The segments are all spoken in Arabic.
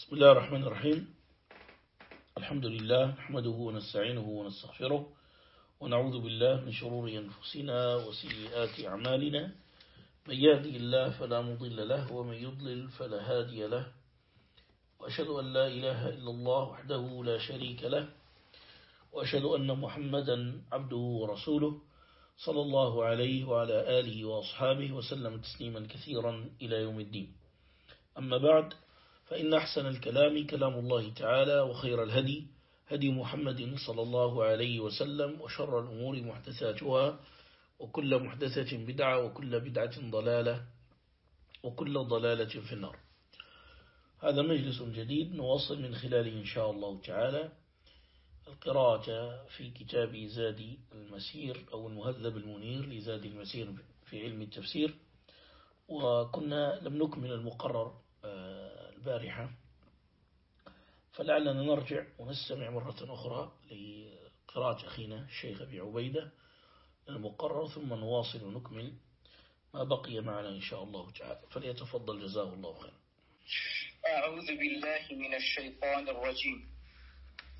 بسم الله الرحمن الرحيم. الحمد لله نحمده ونستعينه ونستغفره ونعوذ بالله من شرور أنفسنا وسيئات أعمالنا. من يهدي الله فلا مضل له ومن يضلل فلا هادي له. وأشهد أن لا إله إلا الله وحده لا شريك له. وأشهد أن محمدا عبده ورسوله صلى الله عليه وعلى آله وأصحابه وسلم تسليما كثيرا إلى يوم الدين. أما بعد فإن أحسن الكلام كلام الله تعالى وخير الهدي هدي محمد صلى الله عليه وسلم وشر الأمور محدثاتها وكل محدثة بدعة وكل بدعة ضلالة وكل ضلالة في النار. هذا مجلس جديد نواصل من خلاله إن شاء الله تعالى القراءة في كتاب زاد المسير أو المهذب المنير لزاد المسير في علم التفسير. وكنا لم نكمل المقرر البارحة. فلعلنا نرجع ونستمع مرة أخرى لقراءة أخينا الشيخ أبي عبيدة المقرر ثم نواصل ونكمل ما بقي معنا إن شاء الله تعالى. فليتفضل جزاه الله خيرا. أعوذ بالله من الشيطان الرجيم.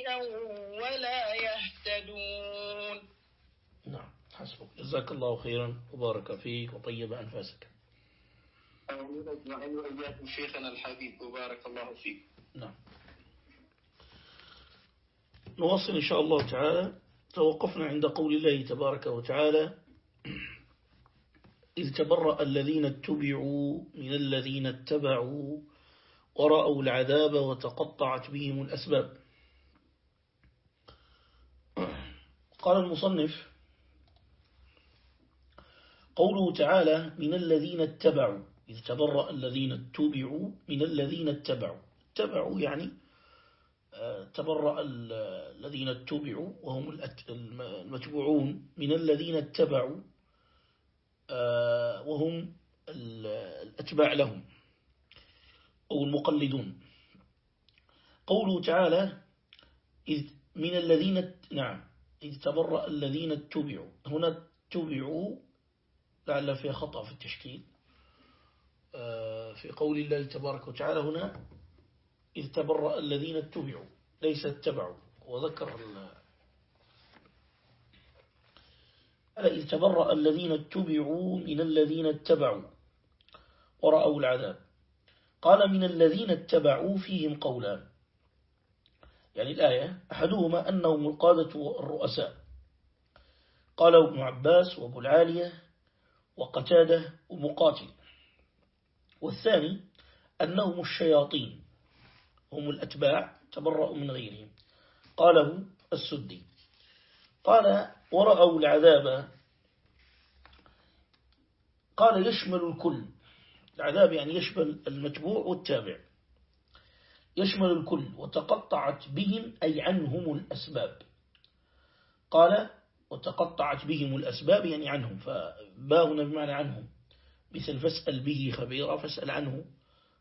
شيئا ولا يهتدون. نعم حسبك. جزاك الله خيرا. وبارك فيك وطيب أنفاسك. أجمعين. وإياكم شيخنا الحبيب. وبارك الله فيك. نعم. نواصل إن شاء الله تعالى. توقفنا عند قول الله تبارك وتعالى. إذ تبرأ الذين اتبعوا من الذين اتبعوا ورأوا العذاب وتقطعت بهم الأسباب. قال المصنف قوله تعالى من الذين اتبعوا إذ تبرأ الذين اتبعوا من الذين اتبعوا. اتبعوا يعني تبرأ الذين اتبعوا وهم المتبوعون من الذين اتبعوا وهم الأتباع لهم أو المقلدون. قوله تعالى إذ من الذين نعم إذ تبرأ الذين اتبعوا. هنا اتبعوا لعل فيها خطأ في التشكيل. في قول الله تبارك وتعالى هنا إذ تبرأ الذين اتبعوا. ليس اتبعوا. وذكر إذ تبرأ الذين اتبعوا من الذين اتبعوا. ورأوا العذاب. قال من الذين اتبعوا فيهم قولان. يعني الآية أحدهما أنهم القادة الرؤساء. قال ابن عباس وابو العالية وقتادة ومقاتل. والثاني أنهم الشياطين هم الأتباع تبرأوا من غيرهم. قاله السدي. قال ورأوا العذاب. قال يشمل الكل. العذاب يعني يشمل المتبوع والتابع. يشمل الكل وتقطعت بهم أي عنهم الأسباب. قال وتقطعت بهم الأسباب يعني عنهم فباهنا بمعنى عنهم. مثل فاسأل به خبيرا فاسأل عنه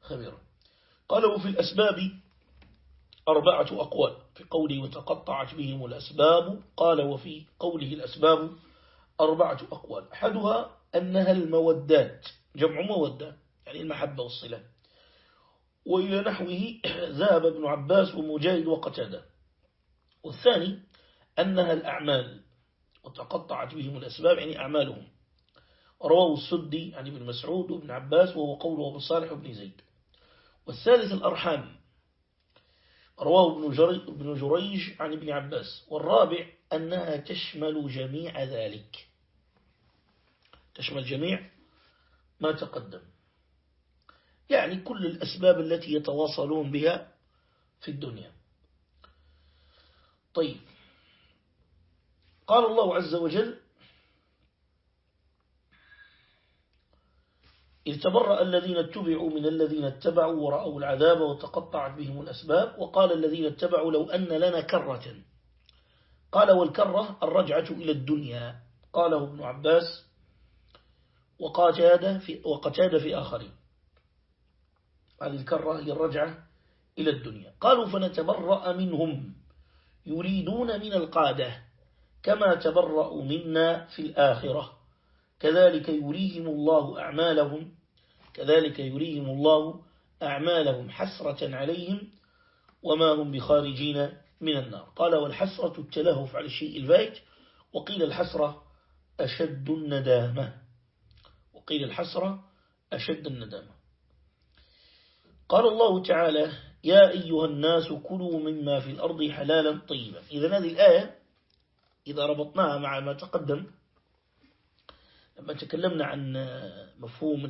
خبيرا. قال وفي الأسباب أربعة أقوال. في قوله وتقطعت بهم الأسباب قال وفي قوله الأسباب أربعة أقوال. أحدها أنها المودات جمع مودة يعني المحبة والصلة. وإلى نحوه ذهب ابن عباس ومجاهد وقتادة. والثاني أنها الأعمال وتقطعت بهم الأسباب يعني أعمالهم. رواه السدي عن ابن مسعود وابن عباس وهو قوله ابن صالح وابن زيد. والثالث الأرحام رواه ابن جريج عن ابن عباس. والرابع أنها تشمل جميع ذلك. تشمل جميع ما تقدم. يعني كل الأسباب التي يتواصلون بها في الدنيا. طيب. قال الله عز وجل إذ تبرأ الذين اتبعوا من الذين اتبعوا ورأوا العذاب وتقطعت بهم الأسباب وقال الذين اتبعوا لو أن لنا كرة. قال والكرة الرجعة إلى الدنيا. قاله ابن عباس وقتاد في, وقتاد في آخرين. هذه الكرة هي الرجعة إلى الدنيا. قالوا فنتبرأ منهم. يريدون من القادة كما تبرأوا منا في الآخرة. كذلك يريهم الله أعمالهم. كذلك يريهم الله أعمالهم حسرة عليهم وما هم بخارجين من النار. قال والحسرة التلهف على الشيء الفائت وقيل الحسرة أشد الندامة. وقيل الحسرة أشد الندامة. قال الله تعالى يا أيها الناس كلوا مما في الأرض حلالا طيبا. إذا هذه الآية إذا ربطناها مع ما تقدم لما تكلمنا عن مفهوم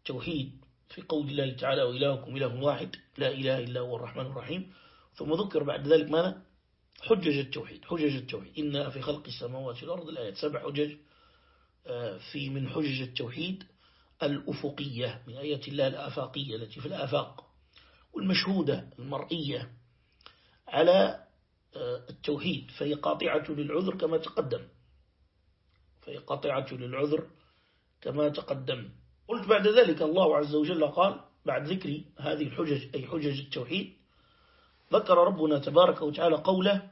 التوحيد في قول الله تعالى وإلهكم إله واحد لا إله إلا هو الرحمن الرحيم. ثم ذكر بعد ذلك ماذا? حجج التوحيد حجج التوحيد. إن في خلق السماوات والأرض الآيات سبع حجج آه، في من حجج التوحيد الأفقية من آيات الله الآفاقية التي في الآفاق والمشهودة المرئية على آه، التوحيد فهي قاطعة للعذر كما تقدم. فهي قاطعة للعذر كما تقدم. قلت بعد ذلك الله عز وجل قال بعد ذكر هذه الحجج أي حجج التوحيد ذكر ربنا تبارك وتعالى قوله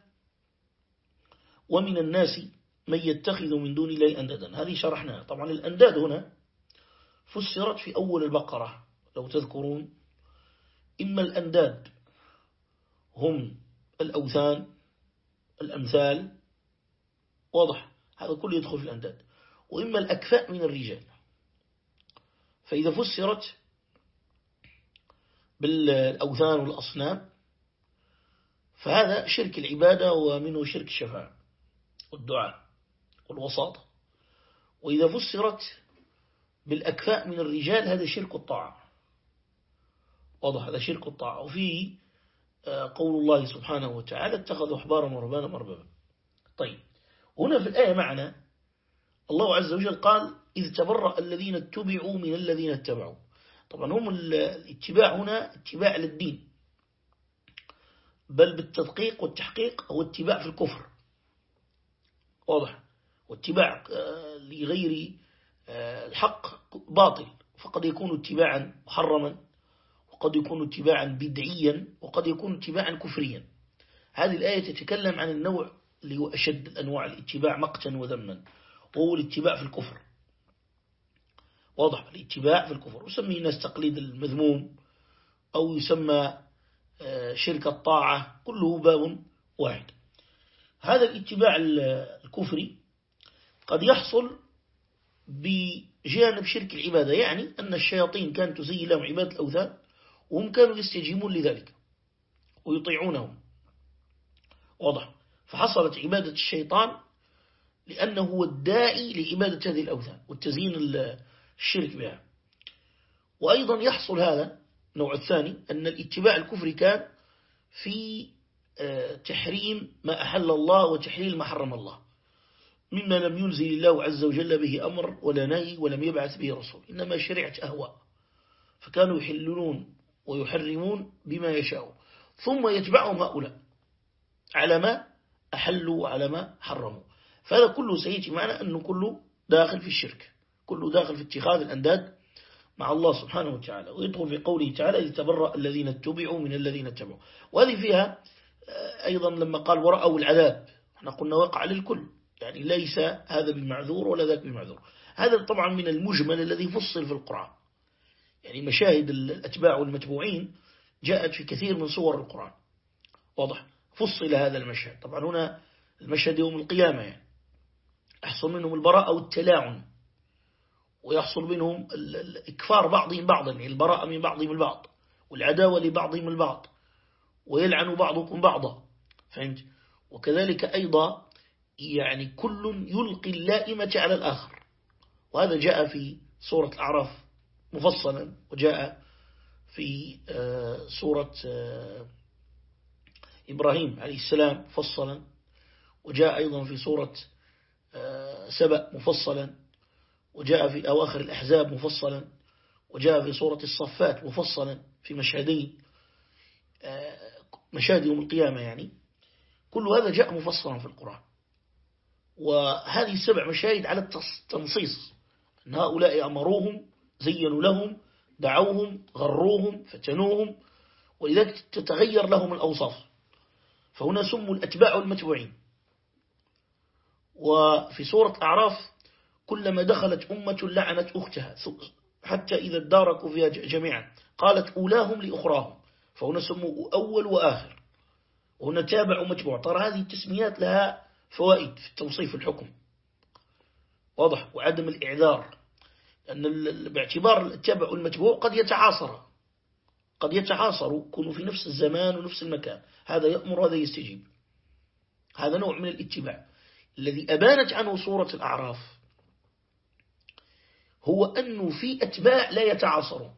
ومن الناس من يتخذ من دون الله أندادا. هذه شرحناها. طبعا الأنداد هنا فسرت في أول البقرة لو تذكرون. إما الأنداد هم الأوثان الأمثال واضح هذا كله يدخل في الأنداد. وإما الأكفاء من الرجال. فإذا فسرت بالأوثان والأصنام فهذا شرك العبادة ومنه شرك الشفاعة والدعاء والوساطة. وإذا فسرت بالأكفاء من الرجال هذا شرك الطاعة. واضح هذا شرك الطاعة. وفيه آه، قول الله سبحانه وتعالى اتخذوا أحبارا وربانا مرببا. طيب هنا في الآية معنا الله عز وجل قال إذ تبرأ الذين اتبعوا من الذين اتبعوا. طبعا هم الاتباع هنا اتباع للدين. بل بالتدقيق والتحقيق هو اتباع في الكفر. واضح. واتباع آه، لغير الحق باطل. فقد يكون اتباعا محرما وقد يكون اتباعا بدعيا وقد يكون اتباعا كفريا. هذه الآية تتكلم عن النوع اللي هو أشد أنواع الاتباع مقتا وذما وهو الاتباع في الكفر. واضح الاتباع في الكفر. وسميه الناس تقليد المذموم أو يسمى آه، شرك الطاعة كله باب واحد. هذا الاتباع الكفري قد يحصل بجانب شرك العبادة يعني أن الشياطين كانت تزين لهم عبادة الأوثان وهم كانوا يستجيبون لذلك ويطيعونهم. واضح. فحصلت عبادة الشيطان لأنه هو الداعي لعبادة هذه الأوثان والتزيين الشرك بها. وأيضا يحصل هذا النوع الثاني أن الاتباع الكفري كان في آه، تحريم ما أحل الله وتحليل ما حرم الله. مما لم ينزل الله عز وجل به أمر ولا نهي ولم يبعث به رسول. إنما شريعة أهواء. فكانوا يحللون ويحرمون بما يشاء. ثم يتبعهم هؤلاء. على ما أحلوا وعلى ما حرموا. فهذا كله سيأتي معنا أنه كله داخل في الشرك. كله داخل في اتخاذ الأنداد مع الله سبحانه وتعالى. ويدخل في قوله تعالى يتبرأ الذين اتبعوا من الذين اتبعوا. وهذه فيها آه، أيضا لما قال ورأوا العذاب. إحنا قلنا وقع للكل. يعني ليس هذا بمعذور ولا ذاك بمعذور هذا طبعا من المجمل الذي فصل في القرآن. يعني مشاهد الأتباع والمتبوعين جاءت في كثير من صور القرآن. واضح؟ فصل هذا المشهد. طبعا هنا المشهد يوم القيامة. يعني يحصل منهم البراءة والتلاعن. ويحصل منهم الإكفار بعضهم بعضا. يعني البراءة من بعضهم البعض. والعداوة لبعضهم البعض. ويلعن بعضكم بعضا. فهمت؟ وكذلك أيضا يعني كل يلقي اللائمة على الآخر. وهذا جاء في سورة الأعراف مفصلا وجاء في آه، سورة آه، إبراهيم عليه السلام مفصلا وجاء أيضا في سورة آه، سبأ مفصلا وجاء في أواخر الأحزاب مفصلا وجاء في سورة الصفات مفصلا في مشهدين مشاهد يوم القيامة يعني. كل هذا جاء مفصلا في القرآن. وهذه السبع مشاهد على التنصيص أن هؤلاء أمروهم زينوا لهم دعوهم غروهم فتنوهم ولذلك تتغير لهم الأوصاف. فهنا سموا الأتباع المتبوعين. وفي سورة أعراف كلما دخلت أمة لعنت أختها حتى إذا اداركوا فيها جميعا قالت أولاهم لأخراهم. فهنا سموا أول وآخر. وهنا تابع ومتبوع ترى هذه التسميات لها فوائد في التوصيف الحكم. واضح. وعدم الإعذار. أن باعتبار التبع والمتبوع قد يتعاصر. قد يتعاصر يكونوا في نفس الزمان ونفس المكان. هذا يأمر وهذا يستجيب. هذا نوع من الاتباع. الذي أبانت عنه صورة الأعراف هو أنه في أتباع لا يتعاصرون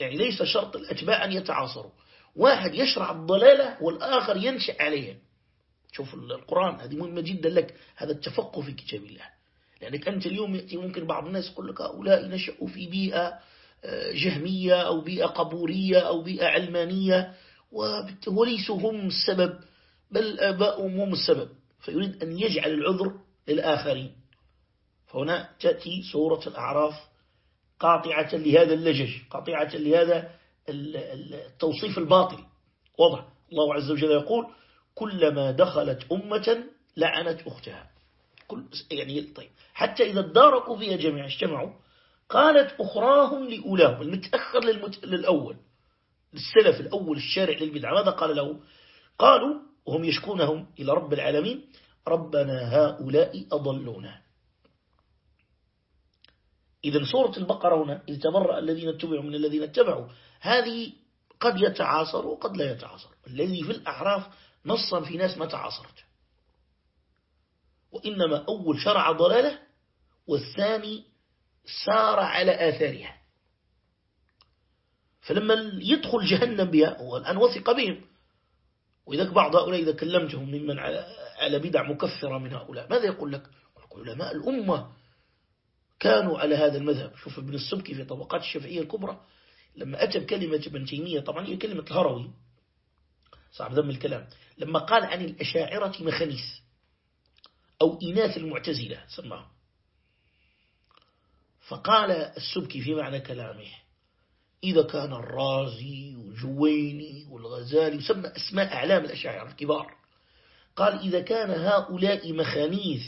يعني ليس شرط الأتباع أن يتعاصروا واحد يشرع الضلالة والآخر ينشأ عليها. شوف القرآن هذه مهمة جدا لك. هذا التفقه في كتاب الله. لأنك أنت اليوم يأتي ممكن بعض الناس يقول لك هؤلاء نشأوا في بيئة آه، جهمية أو بيئة قبورية أو بيئة علمانية وليسوا هم السبب بل آباؤهم هم السبب. فيريد أن يجعل العذر للآخرين. فهنا تأتي سورة الأعراف قاطعة لهذا اللجج قاطعة لهذا التوصيف الباطل. واضح. الله عز وجل يقول كلما دخلت أمة لعنت أختها. كل يعني طيب حتى إذا اداركوا فيها جميعا اجتمعوا قالت أخراهم لأولاهم المتأخر للمت... للأول السلف الأول الشارع للبدعة. ماذا قال له؟ قالوا وهم يشكونهم إلى رب العالمين ربنا هؤلاء أضلونا. إذا سورة البقرة هنا إذ تبرأ الذين اتبعوا من الذين اتبعوا هذه قد يتعاصر وقد لا يتعاصر. الذي في الأعراف نصا في ناس ما تعاصرت وإنما أول شرع ضلالة والثاني سار على آثارها. فلما يدخل جهنم بها هو الآن وثق بهم. وإذا بعض هؤلاء إذا كلمتهم ممن على بدع مكفرة من هؤلاء ماذا يقول لك علماء الأمة كانوا على هذا المذهب. شوف ابن السبكي في طبقات الشافعية الكبرى لما أتى بكلمة ابن تيمية طبعا هي كلمة الهروي. صعب ذم الكلام لما قال عن الأشاعرة مخنيس أو إناث المعتزلة سماه فقال السبكي في معنى كلامه إذا كان الرازي وجويني والغزالي يسمى أسماء أعلام الأشاعرة الكبار قال إذا كان هؤلاء مخانيث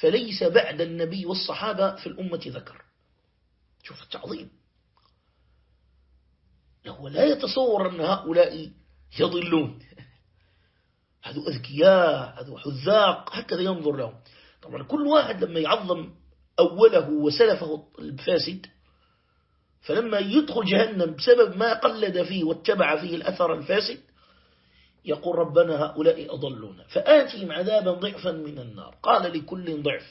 فليس بعد النبي والصحابة في الأمة ذكر. شوف التعظيم. هو لا يتصور أن هؤلاء يضلون. هذو أذكياء هذو حذاق هكذا ينظر لهم. طبعا كل واحد لما يعظم أوله وسلفه الفاسد فلما يدخل جهنم بسبب ما قلد فيه واتبع فيه الأثر الفاسد يقول ربنا هؤلاء أضلونا فآتهم عذابا ضعفا من النار. قال لكل ضعف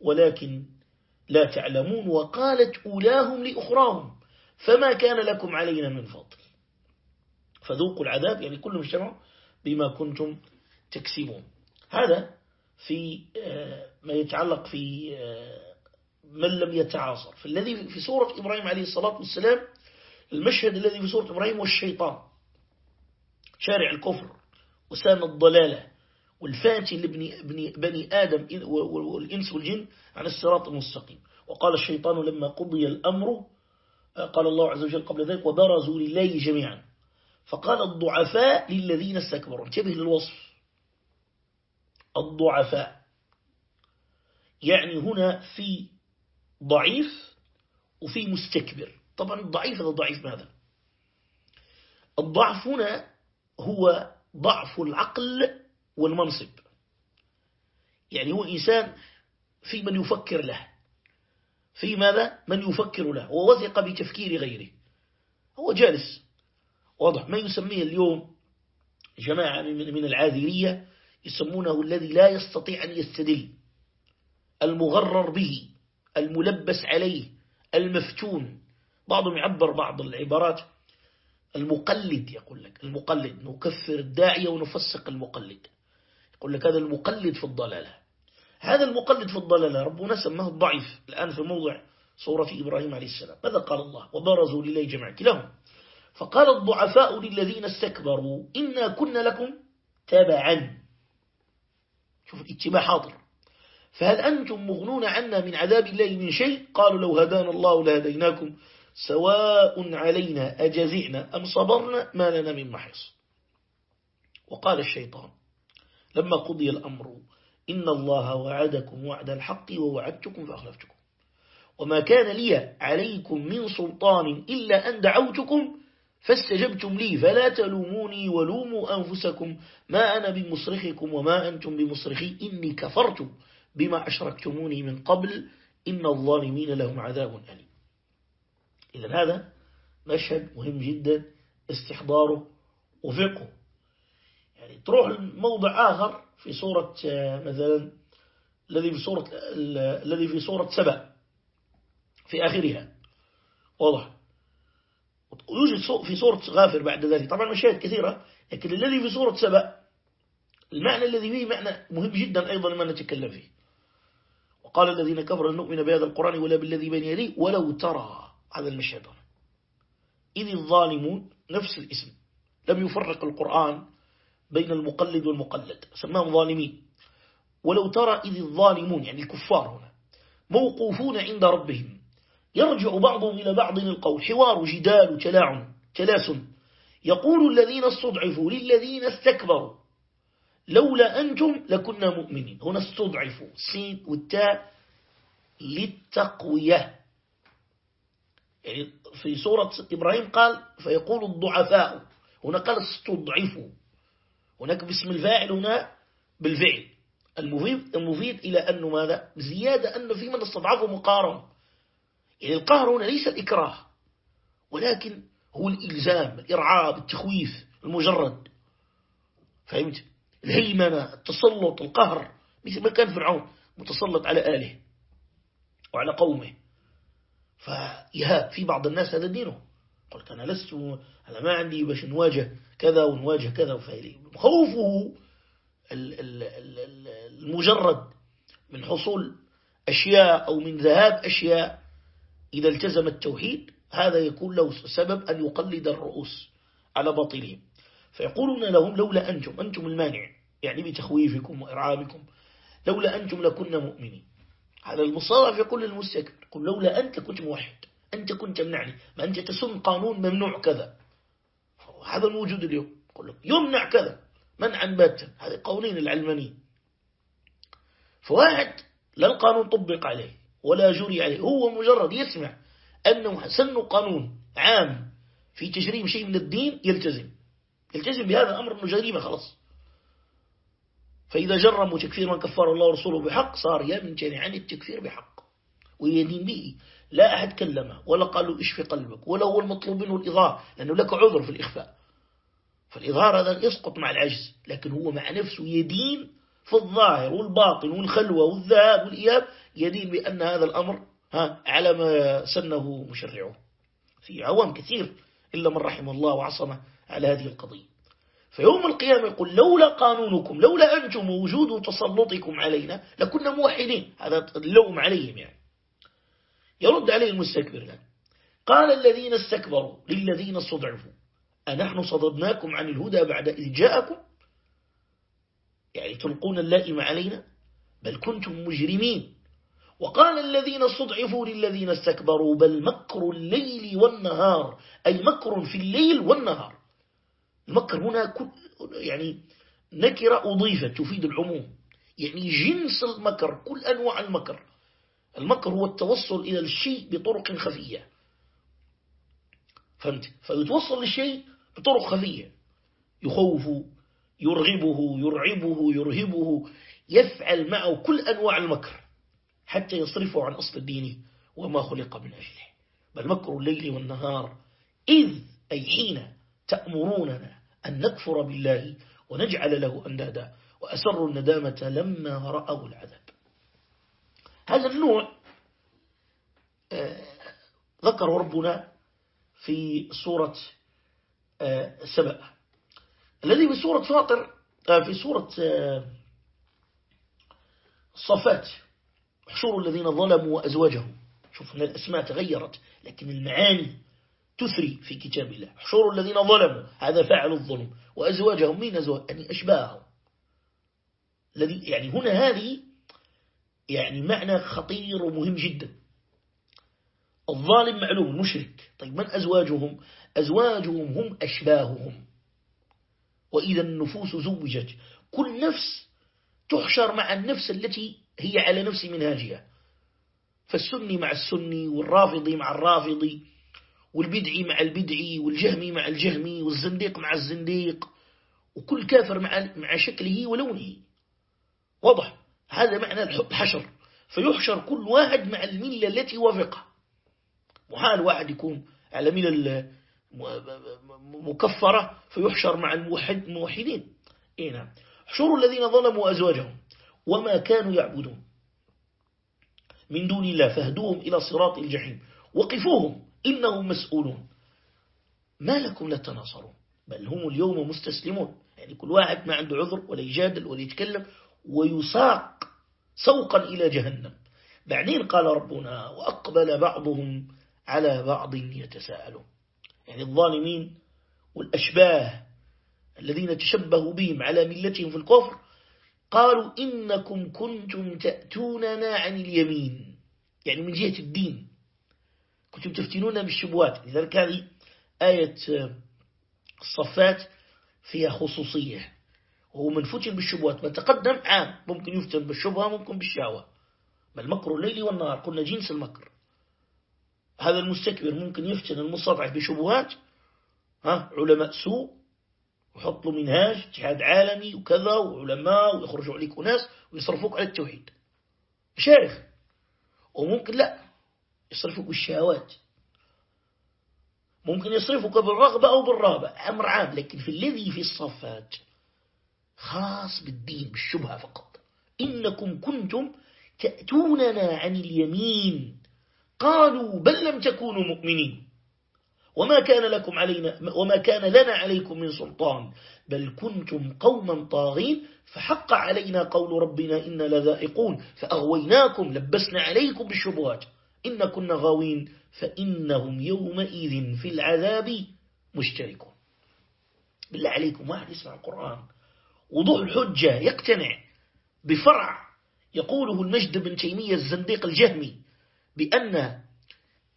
ولكن لا تعلمون. وقالت أولاهم لأخراهم فما كان لكم علينا من فضل. فذوقوا العذاب يعني كلهم اجتمعوا بما كنتم تكسبون. هذا في آه، ما يتعلق في آه، من لم يتعاصر. فالذي في سورة إبراهيم عليه الصلاة والسلام المشهد الذي في سورة إبراهيم والشيطان شارع الكفر وسام الضلالة والفاتي لبني بني آدم والإنس والجن عن الصراط المستقيم. وقال الشيطان لما قضي الأمر قال الله عز وجل قبل ذلك وبرزوا لله جميعا. فقال الضعفاء للذين استكبروا. انتبه للوصف. الضعفاء. يعني هنا في ضعيف وفي مستكبر. طبعا الضعيف هذا ضعيف ماذا؟ الضعف هنا هو ضعف العقل والمنصب. يعني هو إنسان في من يفكر له. في ماذا؟ من يفكر له. ووثق بتفكير غيره. هو جالس. واضح ما يسميه اليوم جماعة من العاذرية يسمونه الذي لا يستطيع أن يستدل المغرر به الملبس عليه المفتون. بعضهم يعبر بعض العبارات المقلد يقول لك المقلد نكفر الداعية ونفسق المقلد. يقول لك هذا المقلد في الضلالة. هذا المقلد في الضلالة ربنا سماه الضعيف الآن في موضع صورة إبراهيم عليه السلام. ماذا قال الله؟ وبرزوا لله جمع كلاهم فقال الضعفاء للذين استكبروا إنا كنا لكم تبعا شوف الاتباع حاضر. فهل أنتم مغنون عنا من عذاب الله من شيء؟ قالوا لو هدانا الله لهديناكم سواء علينا أجزعنا أم صبرنا ما لنا من محيص وقال الشيطان لما قضي الأمر إن الله وعدكم وعد الحق ووعدتكم فأخلفتكم. وما كان لي عليكم من سلطان إلا أن دعوتكم فاستجبتم لي فلا تلوموني ولوموا أنفسكم. ما أنا بمصرخكم وما أنتم بمصرخي. إني كفرت بما أشركتموني من قبل. إن الظالمين لهم عذاب أليم. إذا هذا مشهد مهم جدا استحضاره وفقه. يعني تروح الموضع آخر في صورة مثلا الذي في صورة الذي في صورة سبع في آخرها. واضح؟ يوجد في سورة غافر بعد ذلك. طبعا مشاهد كثيرة لكن الذي في سورة سبأ المعنى الذي فيه معنى مهم جدا أيضا ما نتكلم فيه. وقال الذين كفروا نؤمن بهذا القرآن ولا بالذي بين يديه ولو ترى هذا المشهد إذ الظالمون نفس الاسم لم يفرق القرآن بين المقلد والمقلد. سماهم ظالمين. ولو ترى إذ الظالمون يعني الكفار هنا موقوفون عند ربهم. يرجع بعضهم إلى بعض القول حوار جدال تلاعن تلاس يقول الذين استضعفوا للذين استكبروا لولا أنتم لكنا مؤمنين. هنا استضعفوا. السين والتاء للتقوية. يعني في سورة إبراهيم قال فيقول الضعفاء. هنا قال استضعفوا. هناك باسم الفاعل هنا بالفعل. المفيد, المفيد إلى أنه ماذا؟ زيادة أن في من استضعفوا مقارن. يعني القهر هنا ليس الإكراه ولكن هو الإلزام الإرعاب التخويف المجرد. فهمت؟ الهيمنة التسلط القهر مثل ما كان فرعون متسلط على آله وعلى قومه. فيهاب في بعض الناس هذا دينه. قلت أنا لست أنا ما عندي باش نواجه كذا ونواجه كذا. خوفه المجرد من حصول أشياء أو من ذهاب أشياء إذا التزم التوحيد هذا يكون له سبب أن يقلد الرؤوس على باطلهم. فيقولون لهم لولا أنتم أنتم المانع يعني بتخويفكم وإرعابكم لولا أنتم لكنا مؤمنين. هذا المصارف يقول للمستكبر يقول لولا أنت كنت موحد أنت كنت تمنعني ما أنت تسن قانون ممنوع كذا. هذا الموجود اليوم. يقول لك يمنع كذا منعا باتا. هذه قوانين العلمانية فواحد لا القانون طبق عليه. ولا جري عليه. هو مجرد يسمع أنه سن قانون عام في تجريم شيء من الدين يلتزم. يلتزم بهذا الأمر أنه جريمة خلاص. فإذا جرموا تكفير من كفر الله ورسوله بحق صار يمتنع عن التكفير بحق. ويدين به. لا أحد كلمه ولا قال له اشفي قلبك ولا هو المطلوب منه الإظهار لأنه لك عذر في الإخفاء. فالإظهار هذا يسقط مع العجز لكن هو مع نفسه يدين في الظاهر والباطن والخلوة والذهاب والإياب يدين بأن هذا الأمر ها على ما سنه مشرعه. في عوام كثير إلا من رحم الله وعصمه على هذه القضية. فيوم القيامة يقول لولا قانونكم لولا أنتم وجود تسلطكم علينا لكنا موحدين. هذا اللوم عليهم يعني. يرد عليه المستكبر لنا قال الذين استكبروا للذين استضعفوا أنحن صددناكم عن الهدى بعد إذ جاءكم؟ يعني تلقون اللائم علينا؟ بل كنتم مجرمين. وقال الذين استضعفوا للذين استكبروا بل مكر الليل والنهار أي مكر في الليل والنهار. المكر هنا يعني نكرة أضيفت تفيد العموم. يعني جنس المكر كل أنواع المكر. المكر هو التوصل إلى الشيء بطرق خفية. فهمت؟ فيتوصل للشيء بطرق خفية. يخوف يرغبه يرعبه يرهبه يفعل معه كل أنواع المكر حتى يصرفه عن أصل الدين وما خلق من أجله بل مكر الليل والنهار إذ أي حين تأمروننا أن نكفر بالله ونجعل له أندادا وأسروا الندامة لما رأوا العذاب. هذا النوع آه، ذكر ربنا في سورة آه، سبأ. الذي في سورة فاطر آه، في سورة صفات احشروا الذين ظلموا وأزواجهم شوف ان الأسماء تغيرت لكن المعاني تثري في كتاب الله. احشروا الذين ظلموا هذا فاعل الظلم. وأزواجهم مين أزواج يعني أشباههم. الذي يعني هنا هذه يعني معنى خطير ومهم جدا. الظالم معلوم المشرك طيب من أزواجهم؟ أزواجهم هم أشباههم. وإذا النفوس زوجت كل نفس تحشر مع النفس التي هي على نفس منهاجها. فالسني مع السني والرافضي مع الرافضي والبدعي مع البدعي والجهمي مع الجهمي والزنديق مع الزنديق. وكل كافر مع مع شكله ولونه. واضح؟ هذا معنى الحشر. فيحشر كل واحد مع الملة التي وافقها محال واحد يكون على ملة مكفرة فيحشر مع الموحد الموحدين. إيه نعم. حشور الذين ظلموا أزواجهم وما كانوا يعبدون. من دون الله فهدوهم إلى صراط الجحيم. وقفوهم إنهم مسؤولون. ما لكم لا تناصرون. بل هم اليوم مستسلمون. يعني كل واحد ما عنده عذر ولا يجادل ولا يتكلم ويساق سوقا إلى جهنم. بعدين قال ربنا وأقبل بعضهم على بعض يتساءلون. يعني الظالمين والأشباه الذين تشبهوا بهم على ملتهم في الكفر قالوا إنكم كنتم تأتوننا عن اليمين. يعني من جهة الدين. كنتم تفتنون بالشبهات. لذلك هذه آية الصفات فيها خصوصية. وهو من فتن بالشبهات. ما تقدم عام ممكن يفتن بالشبهة ممكن بالشهوة. بل مكر الليل والنهار. قلنا جنس المكر. هذا المستكبر ممكن يفتن المستضعف بشبهات ها علماء سوء ويحط له منهاج اتحاد عالمي وكذا وعلماء ويخرجوا عليك ناس ويصرفوك على التوحيد. شيخ وممكن لا يصرفوك بالشهوات. ممكن يصرفك بالرغبة أو بالرهبة. أمر عام لكن في الذي في الصفات خاص بالدين بالشبهة فقط. إنكم كنتم تأتوننا عن اليمين. قالوا بل لم تكونوا مؤمنين. وما كان لكم علينا وما كان لنا عليكم من سلطان. بل كنتم قوما طاغين فحق علينا قول ربنا إنا لذائقون. فأغويناكم لبسنا عليكم بالشبهات إن كنا غاوين فإنهم يومئذ في العذاب مشتركون. بالله عليكم واحد يسمع القرآن. وضوء الحجة يقتنع بفرع يقوله المجد بن تيمية الزنديق الجهمي. بأن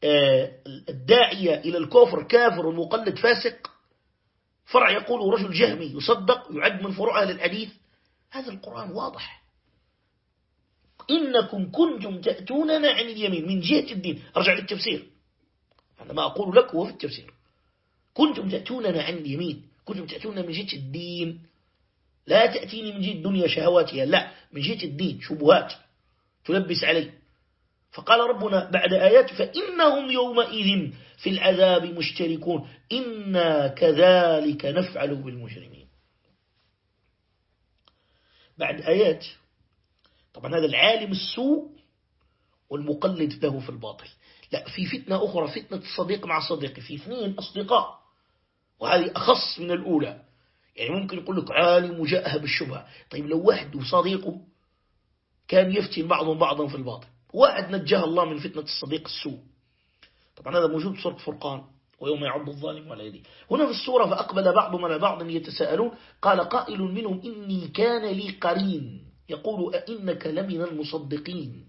آه، الداعية إلى الكفر كافر ومقلد فاسق فرع يقول رجل جهمي يصدق يعد من فروع أهل الحديث. هذا القرآن واضح. إنكم كنتم تأتوننا عن اليمين من جهة الدين. أرجع للتفسير. أنا ما أقول لك هو في التفسير. كنتم تأتوننا عن اليمين. كنتم تأتوننا من جهة الدين. لا تأتيني من جهة الدنيا شهواتها. لا من جهة الدين شبهات تلبس علي. فقال ربنا بعد آيات فإنهم يومئذ في العذاب مشتركون. إنا كذلك نفعل بالمجرمين. بعد آيات طبعا هذا العالم السوء والمقلد له في الباطل. لا في فتنة أخرى فتنة الصديق مع صديقي في اثنين أصدقاء وهذه أخص من الأولى. يعني ممكن يقول لك عالم وجاءها بالشبهة. طيب لو واحد وصديقه كان يفتن بعضهم بعضا في الباطل. واحد نجاه الله من فتنة الصديق السوء. طبعا هذا موجود في سورة فرقان ويوم يعض الظالم على يديه. هنا في السورة فأقبل بعضهم على بعض يتساءلون قال قائل منهم إني كان لي قرين. يقول أئنك لمن المصدقين؟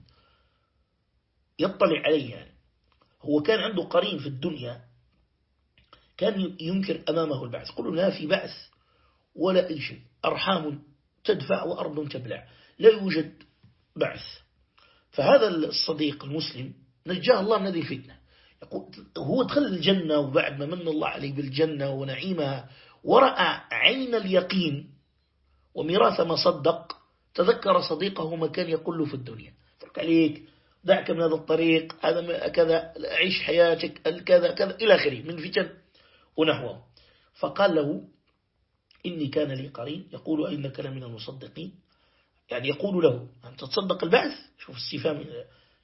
يطلع عليه يعني. هو كان عنده قرين في الدنيا كان ينكر أمامه البعث. قلوا لا في بعث ولا أي شيء. أرحام تدفع وأرض تبلع. لا يوجد بعث. فهذا الصديق المسلم نجاه الله من هذه الفتنة. هو دخل الجنة وبعد ما من الله عليه بالجنة ونعيمها ورأى عين اليقين وميراث ما صدق تذكر صديقه ما كان يقول له في الدنيا فرك عليك دعك من هذا الطريق هذا كذا عيش حياتك كذا كذا إلى آخره من فتن. ونحوه. فقال له إني كان لي قرين. يقول إنك لمن المصدقين. يعني يقول له أن تصدق البعث؟ شوف استفهام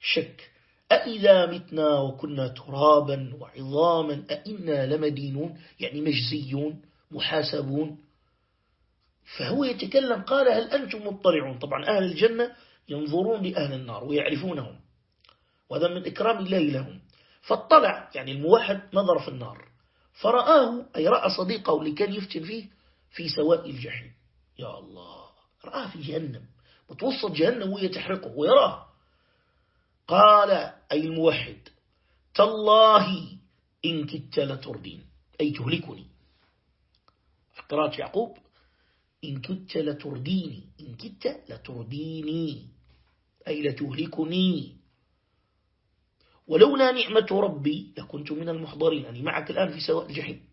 الشك. أئذا متنا وكنا ترابا وعظاما أئنا لمدينون؟ يعني مجزيون محاسبون. فهو يتكلم قال هل أنتم مطلعون؟ طبعا أهل الجنة ينظرون لأهل النار ويعرفونهم. وهذا من إكرام الله لهم. فاطلع يعني الموحد نظر في النار. فرآه أي رأى صديقه اللي كان يفتن فيه في سواء الجحيم. يا الله رآه في جهنم. متوسط جهنم وهي تحرقه. ويراه قال أي الموحد تالله إن كدت لتردين. أي تهلكني. قراءة يعقوب إن كدت لترديني. إن كدت لترديني. أي لتهلكني. ولولا نعمة ربي لكنت من المحضرين. يعني معك الآن في سواء الجحيم.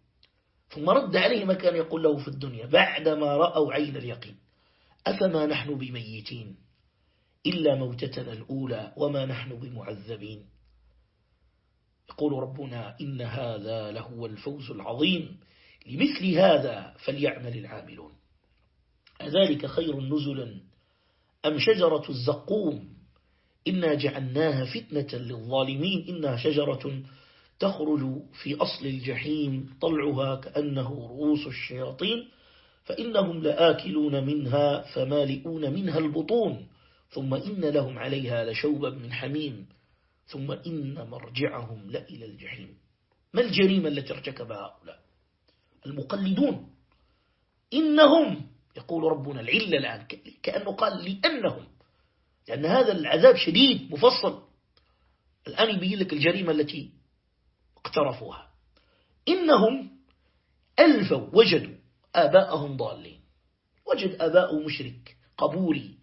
ثم رد عليه ما كان يقول له في الدنيا بعدما رأوا عين اليقين. أفما نحن بميتين؟ إلا موتتنا الأولى وما نحن بمعذبين. يقول ربنا إن هذا لهو الفوز العظيم. لمثل هذا فليعمل العاملون. أذلك خير نزلا أم شجرة الزقوم؟ إنا جعلناها فتنة للظالمين. إنها شجرة تخرج في أصل الجحيم طلعها كأنه رؤوس الشياطين. فإنهم لآكلون منها فمالئون منها البطون. ثم إن لهم عليها لشوبا من حميم. ثم إن مرجعهم لإلى الجحيم. ما الجريمة التي ارتكبها هؤلاء؟ المقلدون. إنهم يقول ربنا العلة الآن كأنه قال لأنهم. لأن هذا العذاب شديد مفصل. الآن يبين لك الجريمة التي اقترفوها. إنهم ألفوا وجدوا آباءهم ضالين. وجد آباءه مشرك قبوري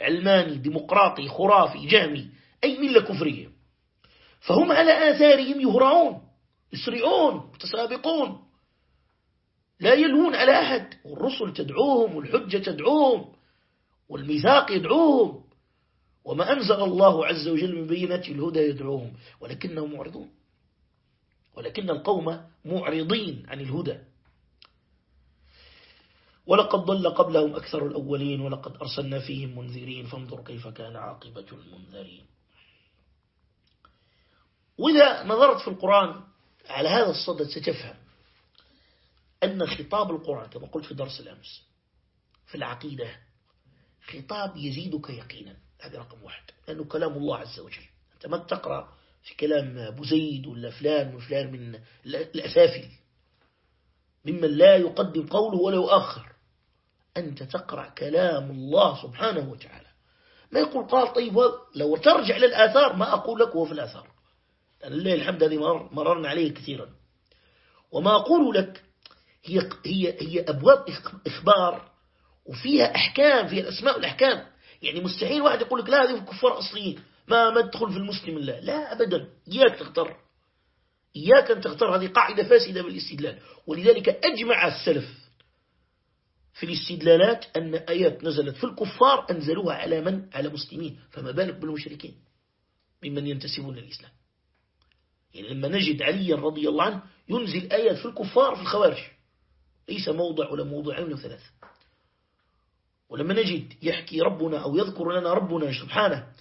علماني ديمقراطي خرافي جهمي أي ملة كفرية. فهم على آثارهم يهرعون يسرعون متسابقون. لا يلوون على أحد والرسل تدعوهم والحجة تدعوهم والميثاق يدعوهم. وما أنزل الله عز وجل من بينة الهدى يدعوهم ولكنهم معرضون. ولكن القوم معرضين عن الهدى. ولقد ضل قبلهم أكثر الأولين ولقد أرسلنا فيهم منذرين فانظر كيف كان عاقبة المنذرين. وإذا نظرت في القرآن على هذا الصدد ستفهم أن خطاب القرآن كما قلت في درس الأمس في العقيدة خطاب يزيدك يقينا. هذا رقم واحد. لأنه كلام الله عز وجل. أنت ما تقرأ في كلام بزيد ولا فلان وفلان من الأسافل ممن لا يقدم قوله ولا يؤخر أنت تقرأ كلام الله سبحانه وتعالى. ما يقول قال طيب لو ترجع للآثار ما أقول لك هو في الآثار. الله الحمد هذه مررنا عليه كثيرا. وما أقول لك هي, هي, هي أبواب إخبار وفيها أحكام فيها الأسماء والأحكام. يعني مستحيل واحد يقول لك لا هذه كفار أصليين. ما ما تدخل في المسلم الله لا أبدا. إياك تختار. إياك أن تختار هذه قاعدة فاسدة بالاستدلال. ولذلك أجمع السلف في الاستدلالات أن آيات نزلت في الكفار أنزلوها على من؟ على مسلمين. فما بالك بالمشركين؟ ممن ينتسبون للإسلام. يعني لما نجد عليا رضي الله عنه ينزل آيات في الكفار في الخوارج. ليس موضع ولا موضعين ولا ثلاثة. ولما نجد يحكي ربنا أو يذكر لنا ربنا سبحانه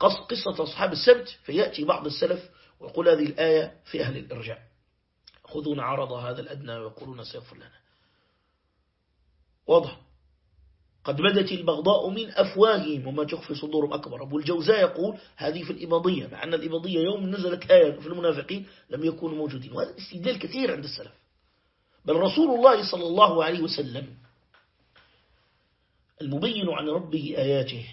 قصة أصحاب السبت فيأتي بعض السلف ويقول هذه الآية في أهل الإرجاع خذون عرض هذا الأدنى ويقولون سيغفر لنا. واضح. قد بدت البغضاء من أفواههم وما تخفي صدورهم أكبر. أبو الجوزاء يقول هذه في الإباضية مع أن الإباضية يوم نزلت آية في المنافقين لم يكونوا موجودين وهذا استدلال كثير عند السلف. بل رسول الله صلى الله عليه وسلم المبين عن ربه آياته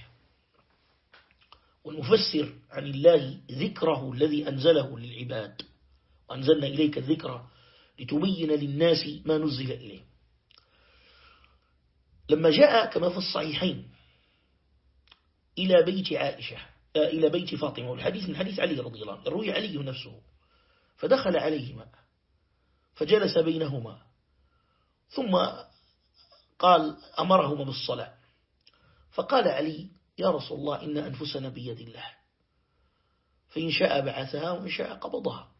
والمفسر عن الله ذكره الذي أنزله للعباد. وأنزلنا إليك الذكر لتبين للناس ما نزل إليه لما جاء كما في الصحيحين إلى بيت عائشة آه، إلى بيت فاطمة والحديث من حديث علي رضي الله عنه روي علي نفسه فدخل عليهما فجلس بينهما ثم قال أمرهما بالصلاة فقال علي يا رسول الله إن أنفسنا بيد الله فإن شاء بعثها وإن شاء قبضها.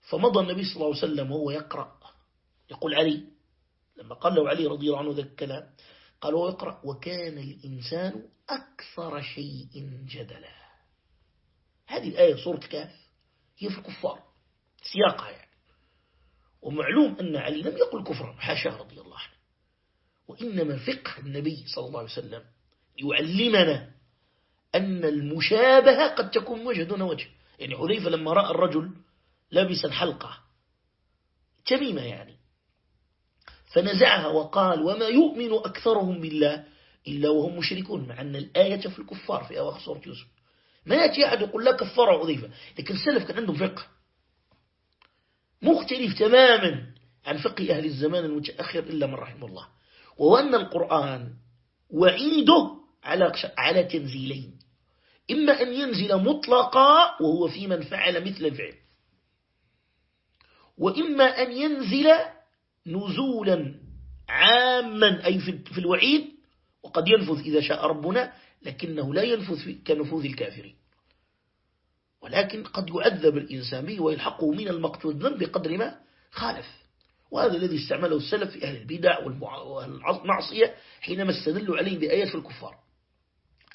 فمضى النبي صلى الله عليه وسلم وهو يقرأ يقول علي لما قال له علي رضي الله عنه ذا الكلام قال هو يقرأ وكان الإنسان أكثر شيء جدلا. هذه الآية سورة كاف هي في الكفار سياقها يعني. ومعلوم أن علي لم يقل كفرا حاشا رضي الله عنه. وإنما فقه النبي صلى الله عليه وسلم يعلمنا أن المشابهة قد تكون وجه دون وجه. يعني حذيفة لما رأى الرجل لابسا حلقة تميمة يعني فنزعها وقال وما يؤمن أكثرهم بالله إلا وهم مشركون مع أن الآية في الكفار في أواخر سورة يوسف. ما يأتي أحد يقول لا كفر حذيفة لكن السلف كان عندهم فقه. مختلف تماما عن فقه أهل الزمان المتأخر إلا من رحمه الله. وأن القرآن وعيده على على تنزيلين. إما أن ينزل مطلقا وهو في من فعل مثل الفعل. وإما أن ينزل نزولا عاما أي في الوعيد وقد ينفذ إذا شاء ربنا لكنه لا ينفذ كنفوذ الكافرين. ولكن قد يعذب الإنسان به ويلحقه من المقت والذنب بقدر ما خالف. وهذا الذي استعمله السلف في أهل البدع والمعصية حينما استدلوا عليه بآيات في الكفار.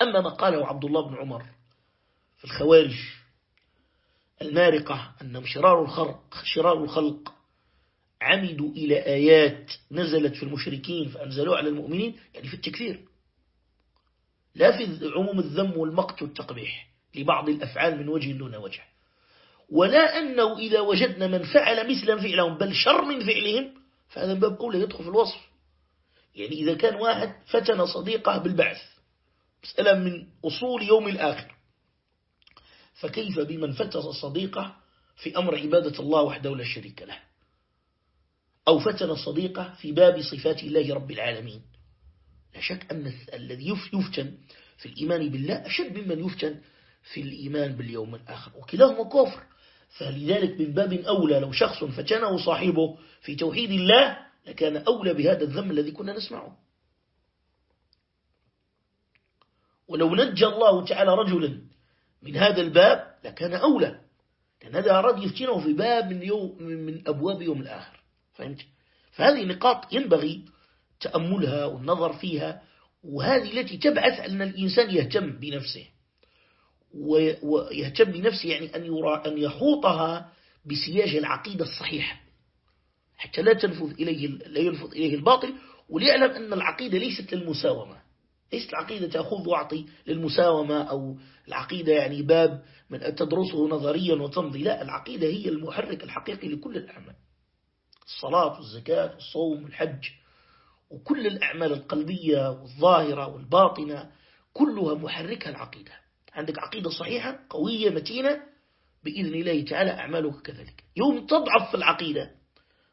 أما ما قاله عبد الله بن عمر في الخوارج المارقة أنهم شرار الخلق, شرار الخلق عمدوا إلى آيات نزلت في المشركين فأنزلوا على المؤمنين يعني في التكفير. لا في عموم الذم والمقت والتقبيح لبعض الأفعال من وجه دون وجه. ولا أنه إذا وجدنا من فعل مثلا فعلهم بل شر من فعلهم فهذا باب أولى يدخل في الوصف. يعني إذا كان واحد فتن صديقه بالبعث مسألة من أصول يوم الآخر. فكيف بمن فتن صديقه في أمر عبادة الله وحده لا شريك له؟ أو فتن صديقه في باب صفات الله رب العالمين. لا شك أن الذي يفتن في الإيمان بالله أشد ممن يفتن في الإيمان باليوم الآخر. وكلاهما كفر. فلذلك من باب أولى لو شخص فتنه صاحبه في توحيد الله لكان أولى بهذا الذم الذي كنا نسمعه. ولو نجى الله تعالى رجلا من هذا الباب لكان أولى. لأن هذا أراد يفتنه في باب من, يوم من أبواب يوم الآخر. فهمت؟ فهذه نقاط ينبغي تأملها والنظر فيها وهذه التي تبعث أن الإنسان يهتم بنفسه. ويهتم بنفسه يعني أن, يرى أن يحوطها بسياج العقيدة الصحيحة. حتى لا تنفذ إليه لا ينفذ إليه الباطل وليعلم أن العقيدة ليست للمساومة. ليست العقيدة تأخذ وعطي للمساومة أو العقيدة يعني باب من تدرسه نظريا وتمضي. لا العقيدة هي المحرك الحقيقي لكل الأعمال. الصلاة والزكاة والصوم والحج وكل الأعمال القلبية والظاهرة والباطنة كلها محركها العقيدة. عندك عقيدة صحيحة قوية متينة بإذن الله تعالى أعمالك كذلك. يوم تضعف في العقيدة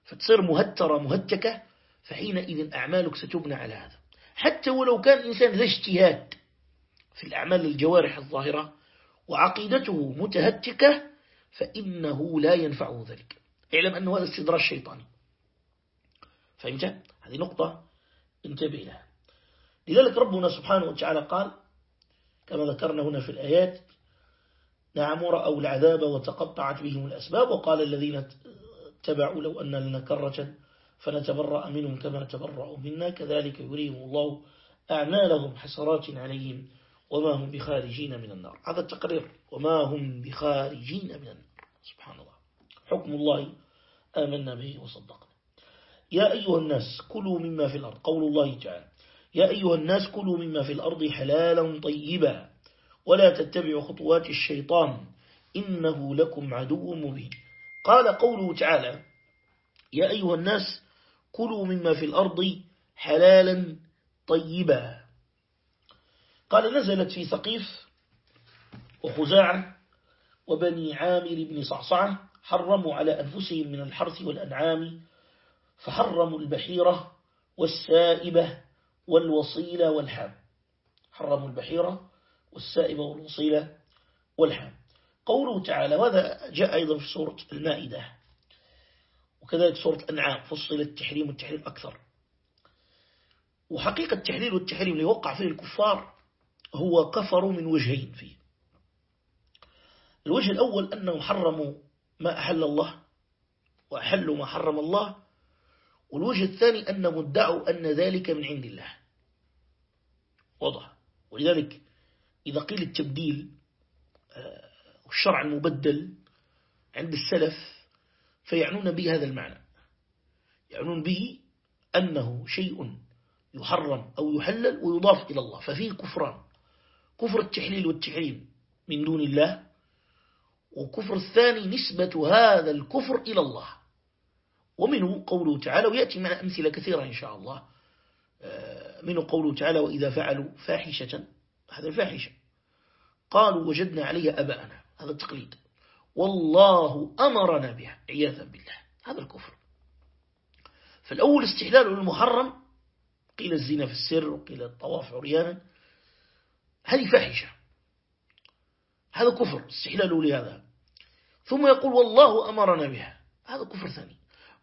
فتصير مهترة مهتكة فحينئذ أعمالك ستبنى على هذا. حتى ولو كان إنسان ذا اجتهاد في الأعمال الجوارح الظاهرة وعقيدته متهتكة فإنه لا ينفعه ذلك. اعلم أنه هذا استدراج شيطاني. فهمت؟ هذه نقطة انتبه لها. لذلك ربنا سبحانه وتعالى قال كما ذكرنا هنا في الآيات نعم رأوا العذاب وتقطعت بهم الأسباب. وقال الذين اتبعوا لو أن لنا كرة فنتبرأ منهم كما تبرأوا منا. كذلك يريهم الله أعمالهم حسرات عليهم وما هم بخارجين من النار. هذا التقرير وما هم بخارجين من النار. سبحان الله. حكم الله آمنا به وصدقنا. يا أيها الناس كلوا مما في الأرض. قول الله تعالى. يا أيها الناس كلوا مما في الأرض حلالا طيبا. ولا تتبعوا خطوات الشيطان. إنه لكم عدو مبين. قال قوله تعالى يا أيها الناس كلوا مما في الأرض حلالا طيبا. قال نزلت في ثقيف وخزاعة وبني عامر بن صعصعة حرموا على أنفسهم من الحرث والأنعام فحرموا البحيرة والسائبة والوصيلة والحام. حرموا البحيرة والسائبة والوصيلة والحام. قوله تعالى وهذا جاء أيضا في سورة المائدة. وكذلك سورة الأنعام فصل التحريم والتحريم أكثر. وحقيقة التحليل والتحريم اللي وقع فيه الكفار هو كفروا من وجهين فيه. الوجه الأول أنهم حرموا ما أحل الله وأحلوا ما حرم الله. والوجه الثاني أنهم ادعوا أن ذلك من عند الله. وضع ولذلك إذا قيل التبديل آه، والشرع المبدل عند السلف فيعنون به هذا المعنى. يعنون به أنه شيء يحرم أو يحلل ويضاف إلى الله. ففيه كفران. كفر التحليل والتحريم من دون الله وكفر الثاني نسبة هذا الكفر إلى الله. ومنه قوله تعالى ويأتي معنا أمثلة كثيرة إن شاء الله. آه، منه قوله تعالى وإذا فعلوا فاحشة هذا الفاحشة. قالوا وجدنا عليها أباءنا. هذا التقليد. والله أمرنا بها عياذا بالله. هذا الكفر. فالأول استحلال المحرم قيل الزنا في السر وقيل الطواف عريانا. هذه فاحشة. هذا كفر استحلاله لهذا. ثم يقول والله أمرنا بها. هذا كفر ثاني.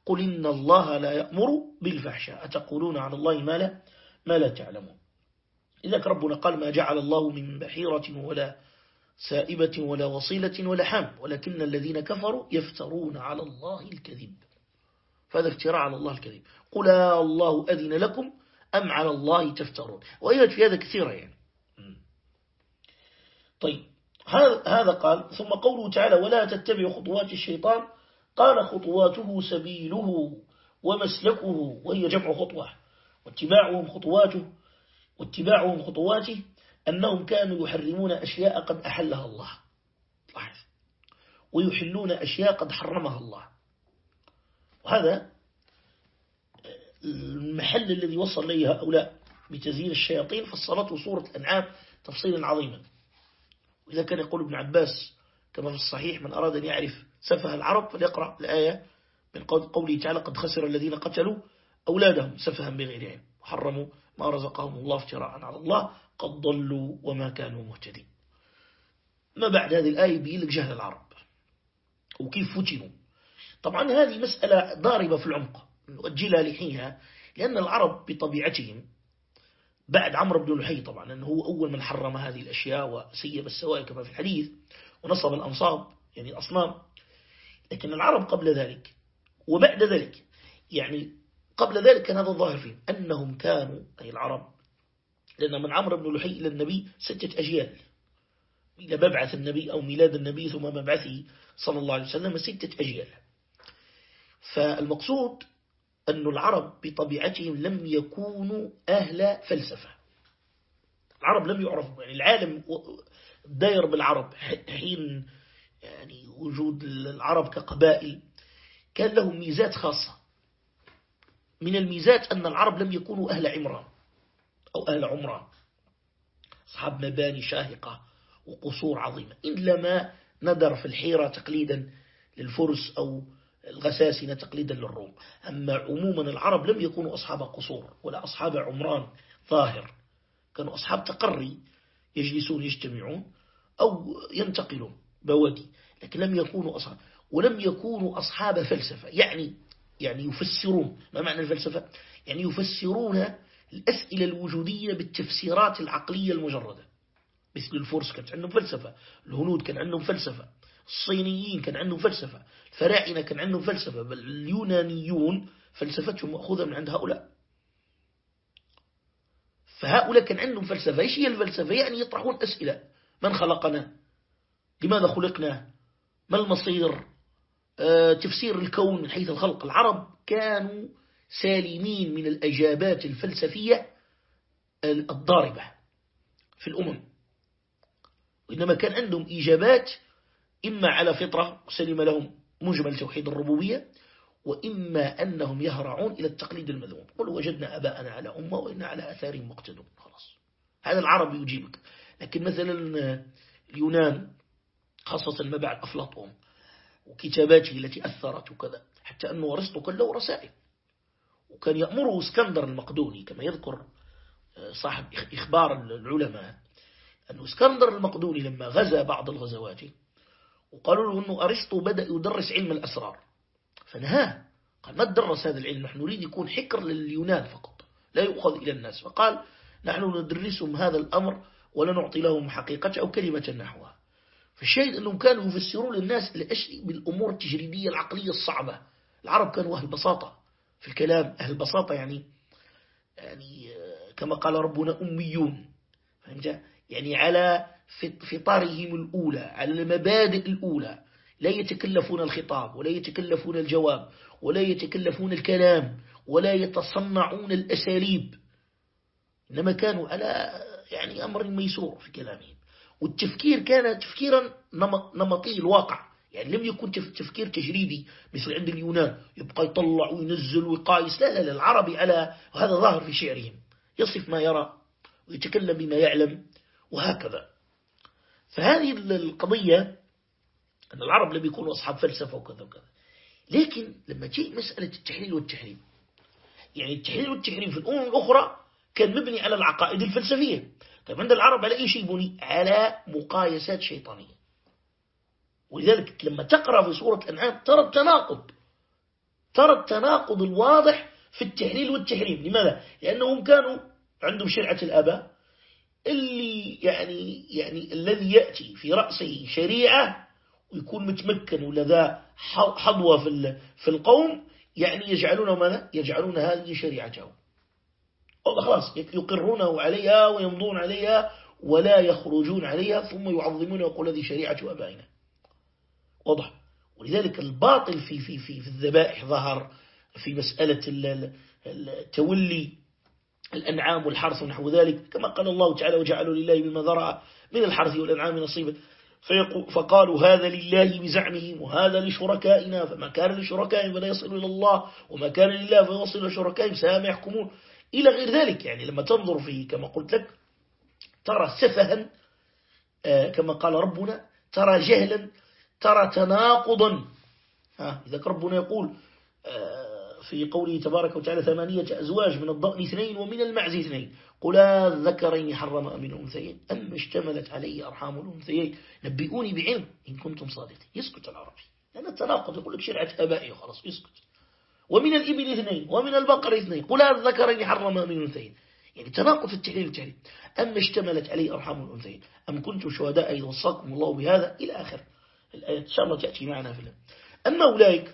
قل إن الله لا يأمر بالفحشاء. أتقولون على الله ما لا, ما لا تعلمون. إذا ربنا قال ما جعل الله من بحيرة ولا سائبة ولا وصيلة ولا حام ولكن الذين كفروا يفترون على الله الكذب. فهذا افتراء على الله الكذب. قل الله أذن لكم أم على الله تفترون. وأيضا في هذا كثيرا يعني. طيب. هذا قال ثم قوله تعالى ولا تتبع خطوات الشيطان. قال خطواته سبيله ومسلكه وهي جمع خطوة واتباعهم خطواته واتباعهم خطواته أنهم كانوا يحرمون أشياء قد أحلها الله. لاحظ. ويحلون أشياء قد حرمها الله. وهذا المحل الذي وصل إليه هؤلاء بتزيين الشياطين فصلته سورة الأنعام تفصيلا عظيما. وإذا كان يقول ابن عباس كما في الصحيح من أراد أن يعرف سفه العرب فليقرأ الآية من قوله تعالى قد خسر الذين قتلوا أولادهم سفها بغير علم وحرموا ما رزقهم الله افتراء على الله قد ضلوا وما كانوا مهتدين. ما بعد هذه الآية بيلك جهل العرب وكيف فتنوا. طبعا هذه مسألة ضاربة في العمق نؤجلها لحينها لأن العرب بطبيعتهم بعد عمرو بن لحي طبعا أنه هو أول من حرم هذه الأشياء وسيب السوائل كما في الحديث ونصب الأنصاب يعني الأصنام. لكن العرب قبل ذلك وبعد ذلك يعني قبل ذلك كان هذا الظاهر فيهم أنهم كانوا أي العرب لأن من عمرو بن لحي إلى النبي ستة أجيال. إلى مبعث النبي أو ميلاد النبي ثم مبعثه صلى الله عليه وسلم ستة أجيال. فالمقصود أن العرب بطبيعتهم لم يكونوا أهل فلسفة. العرب لم يعرفوا يعني العالم داير بالعرب حين يعني وجود العرب كقبائل كان لهم ميزات خاصة. من الميزات أن العرب لم يكونوا أهل عمران أو أهل عمران. أصحاب مباني شاهقة وقصور عظيمة. إلا ما ندر في الحيرة تقليدا للفرس أو الغساسنة تقليدا للروم. أما عموما العرب لم يكونوا أصحاب قصور ولا أصحاب عمران ظاهر كانوا أصحاب تقري يجلسون يجتمعون أو ينتقلون بوادي. لكن لم يكونوا أصحاب ولم يكونوا أصحاب فلسفة. يعني يعني يفسرون. ما معنى الفلسفة؟ يعني يفسرون الأسئلة الوجودية بالتفسيرات العقلية المجردة. مثل الفرس كانت عندهم فلسفة الهنود كان عندهم فلسفة الصينيين كان عندهم فلسفة الفراعنة كان عندهم فلسفة بل اليونانيون فلسفتهم مأخوذة من عند هؤلاء. فهؤلاء كان عندهم فلسفة. إيش هي الفلسفة؟ يعني يطرحون أسئلة. من خلقنا؟ لماذا خلقنا؟ ما المصير؟ آه، تفسير الكون من حيث الخلق. العرب كانوا سالمين من الأجابات الفلسفية الضاربة في الأمم. وإنما كان عندهم إجابات إما على فطرة سلم لهم مجمل توحيد الربوبية وإما أنهم يهرعون إلى التقليد المذموم قل وجدنا أباءنا على أمة وإنا على أثارهم مقتدون. خلاص. هذا العربي يجيبك. لكن مثلا اليونان خاصة ما بعد أفلاطون وكتاباته التي أثرت وكذا حتى أنه أرسطو كان له رسائل. وكان يأمره إسكندر المقدوني كما يذكر آه، صاحب إخبار العلماء أنه إسكندر المقدوني لما غزا بعض الغزوات وقالوا له أنه أرسطو بدأ يدرس علم الأسرار. فنهاه. قال ما تدرس هذا العلم؟ نحن نريد يكون حكر لليونان فقط. لا يؤخذ إلى الناس. فقال نحن ندرسهم هذا الأمر ولا نعطي لهم حقيقة أو كلمة نحوها. فالشاهد أنهم كانوا يفسرون للناس الأشياء بالأمور التجريبية العقلية الصعبة. العرب كانوا أهل بساطة. في الكلام أهل بساطة يعني يعني كما قال ربنا أميون. فهمت؟ يعني على فطارهم الأولى على المبادئ الأولى. لا يتكلفون الخطاب ولا يتكلفون الجواب ولا يتكلفون الكلام ولا يتصنعون الأساليب. إنما كانوا على يعني أمر ميسور في كلامهم. والتفكير كان تفكيرا نمطي الواقع. يعني لم يكن تفكير تجريدي مثل عند اليونان يبقى يطلع وينزل ويقايس لا لا لا العربي على وهذا ظاهر في شعرهم. يصف ما يرى ويتكلم بما يعلم وهكذا. فهذه القضية أن العرب لم يكونوا أصحاب فلسفة وكذا وكذا. لكن لما جاء مسألة التحليل والتحريم يعني التحليل والتحريم في الأمم الأخرى كان مبني على العقائد الفلسفية. طيب عند العرب على أي شيء بني على مقايسات شيطانية. ولذلك لما تقرأ في سورة الأنعام ترى التناقض. ترى التناقض الواضح في التحليل والتحريم. لماذا؟ لأنهم كانوا عندهم شرعة الآباء. اللي يعني يعني الذي يأتي في رأسه شريعة ويكون متمكن ولا ذا حظوة في في القوم يعني يجعلون ماذا؟ يجعلون هذه شريعتهم. خلاص يقرونه عليها ويمضون عليها ولا يخرجون عليها ثم يعظمون ويقول هذه شريعة أبائنا. واضح؟ ولذلك الباطل في في في في الذبائح ظهر في مسألة التولي. الأنعام والحرث ونحو ذلك كما قال الله تعالى وجعلوا لله بما ذرع من الحرث والأنعام نصيبا. فقالوا هذا لله بزعمهم وهذا لشركائنا فما كان لشركائهم فلا يصل إلى الله وما كان لله فيصل لشركائهم سام يحكمون. إلى غير ذلك يعني لما تنظر فيه كما قلت لك ترى سفها آه، كما قال ربنا ترى جهلا ترى تناقضا. إذا ربنا يقول آه، في قوله تبارك وتعالى ثمانية أزواج من الضأن اثنين ومن المعز اثنين. قل الذكرين حرم أم الأنثيين؟ أم اشتملت عليه أرحام الأنثيين؟ نبئوني بعلم إن كنتم صادقين. يسكت العربي. لأن التناقض يقول لك شرعة أبائي وخلاص يسكت. ومن الإبل اثنين ومن البقر اثنين. قل الذكرين حرم أم الأنثيين. يعني تناقض في التحليل والتحريم أم اشتملت عليه أرحام الأنثيين؟ أم كنتم شهداء إذ وصاكم الله بهذا؟ إلى آخر الآيات إن شاء الله تأتي معنا في الله أما أولئك